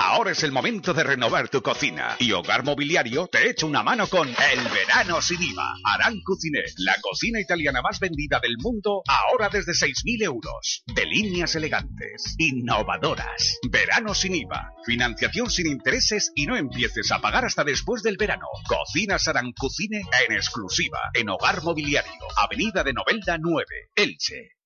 Ahora es el momento de renovar tu cocina y Hogar Mobiliario te echa una mano con El Verano Sin IVA. Aran Cuciné, la cocina italiana más vendida del mundo, ahora desde 6.000 euros. De líneas elegantes, innovadoras. Verano Sin IVA. Financiación sin intereses y no empieces a pagar hasta después del verano. Cocinas Aran Cucine en exclusiva en Hogar Mobiliario. Avenida de Novelda 9, Elche.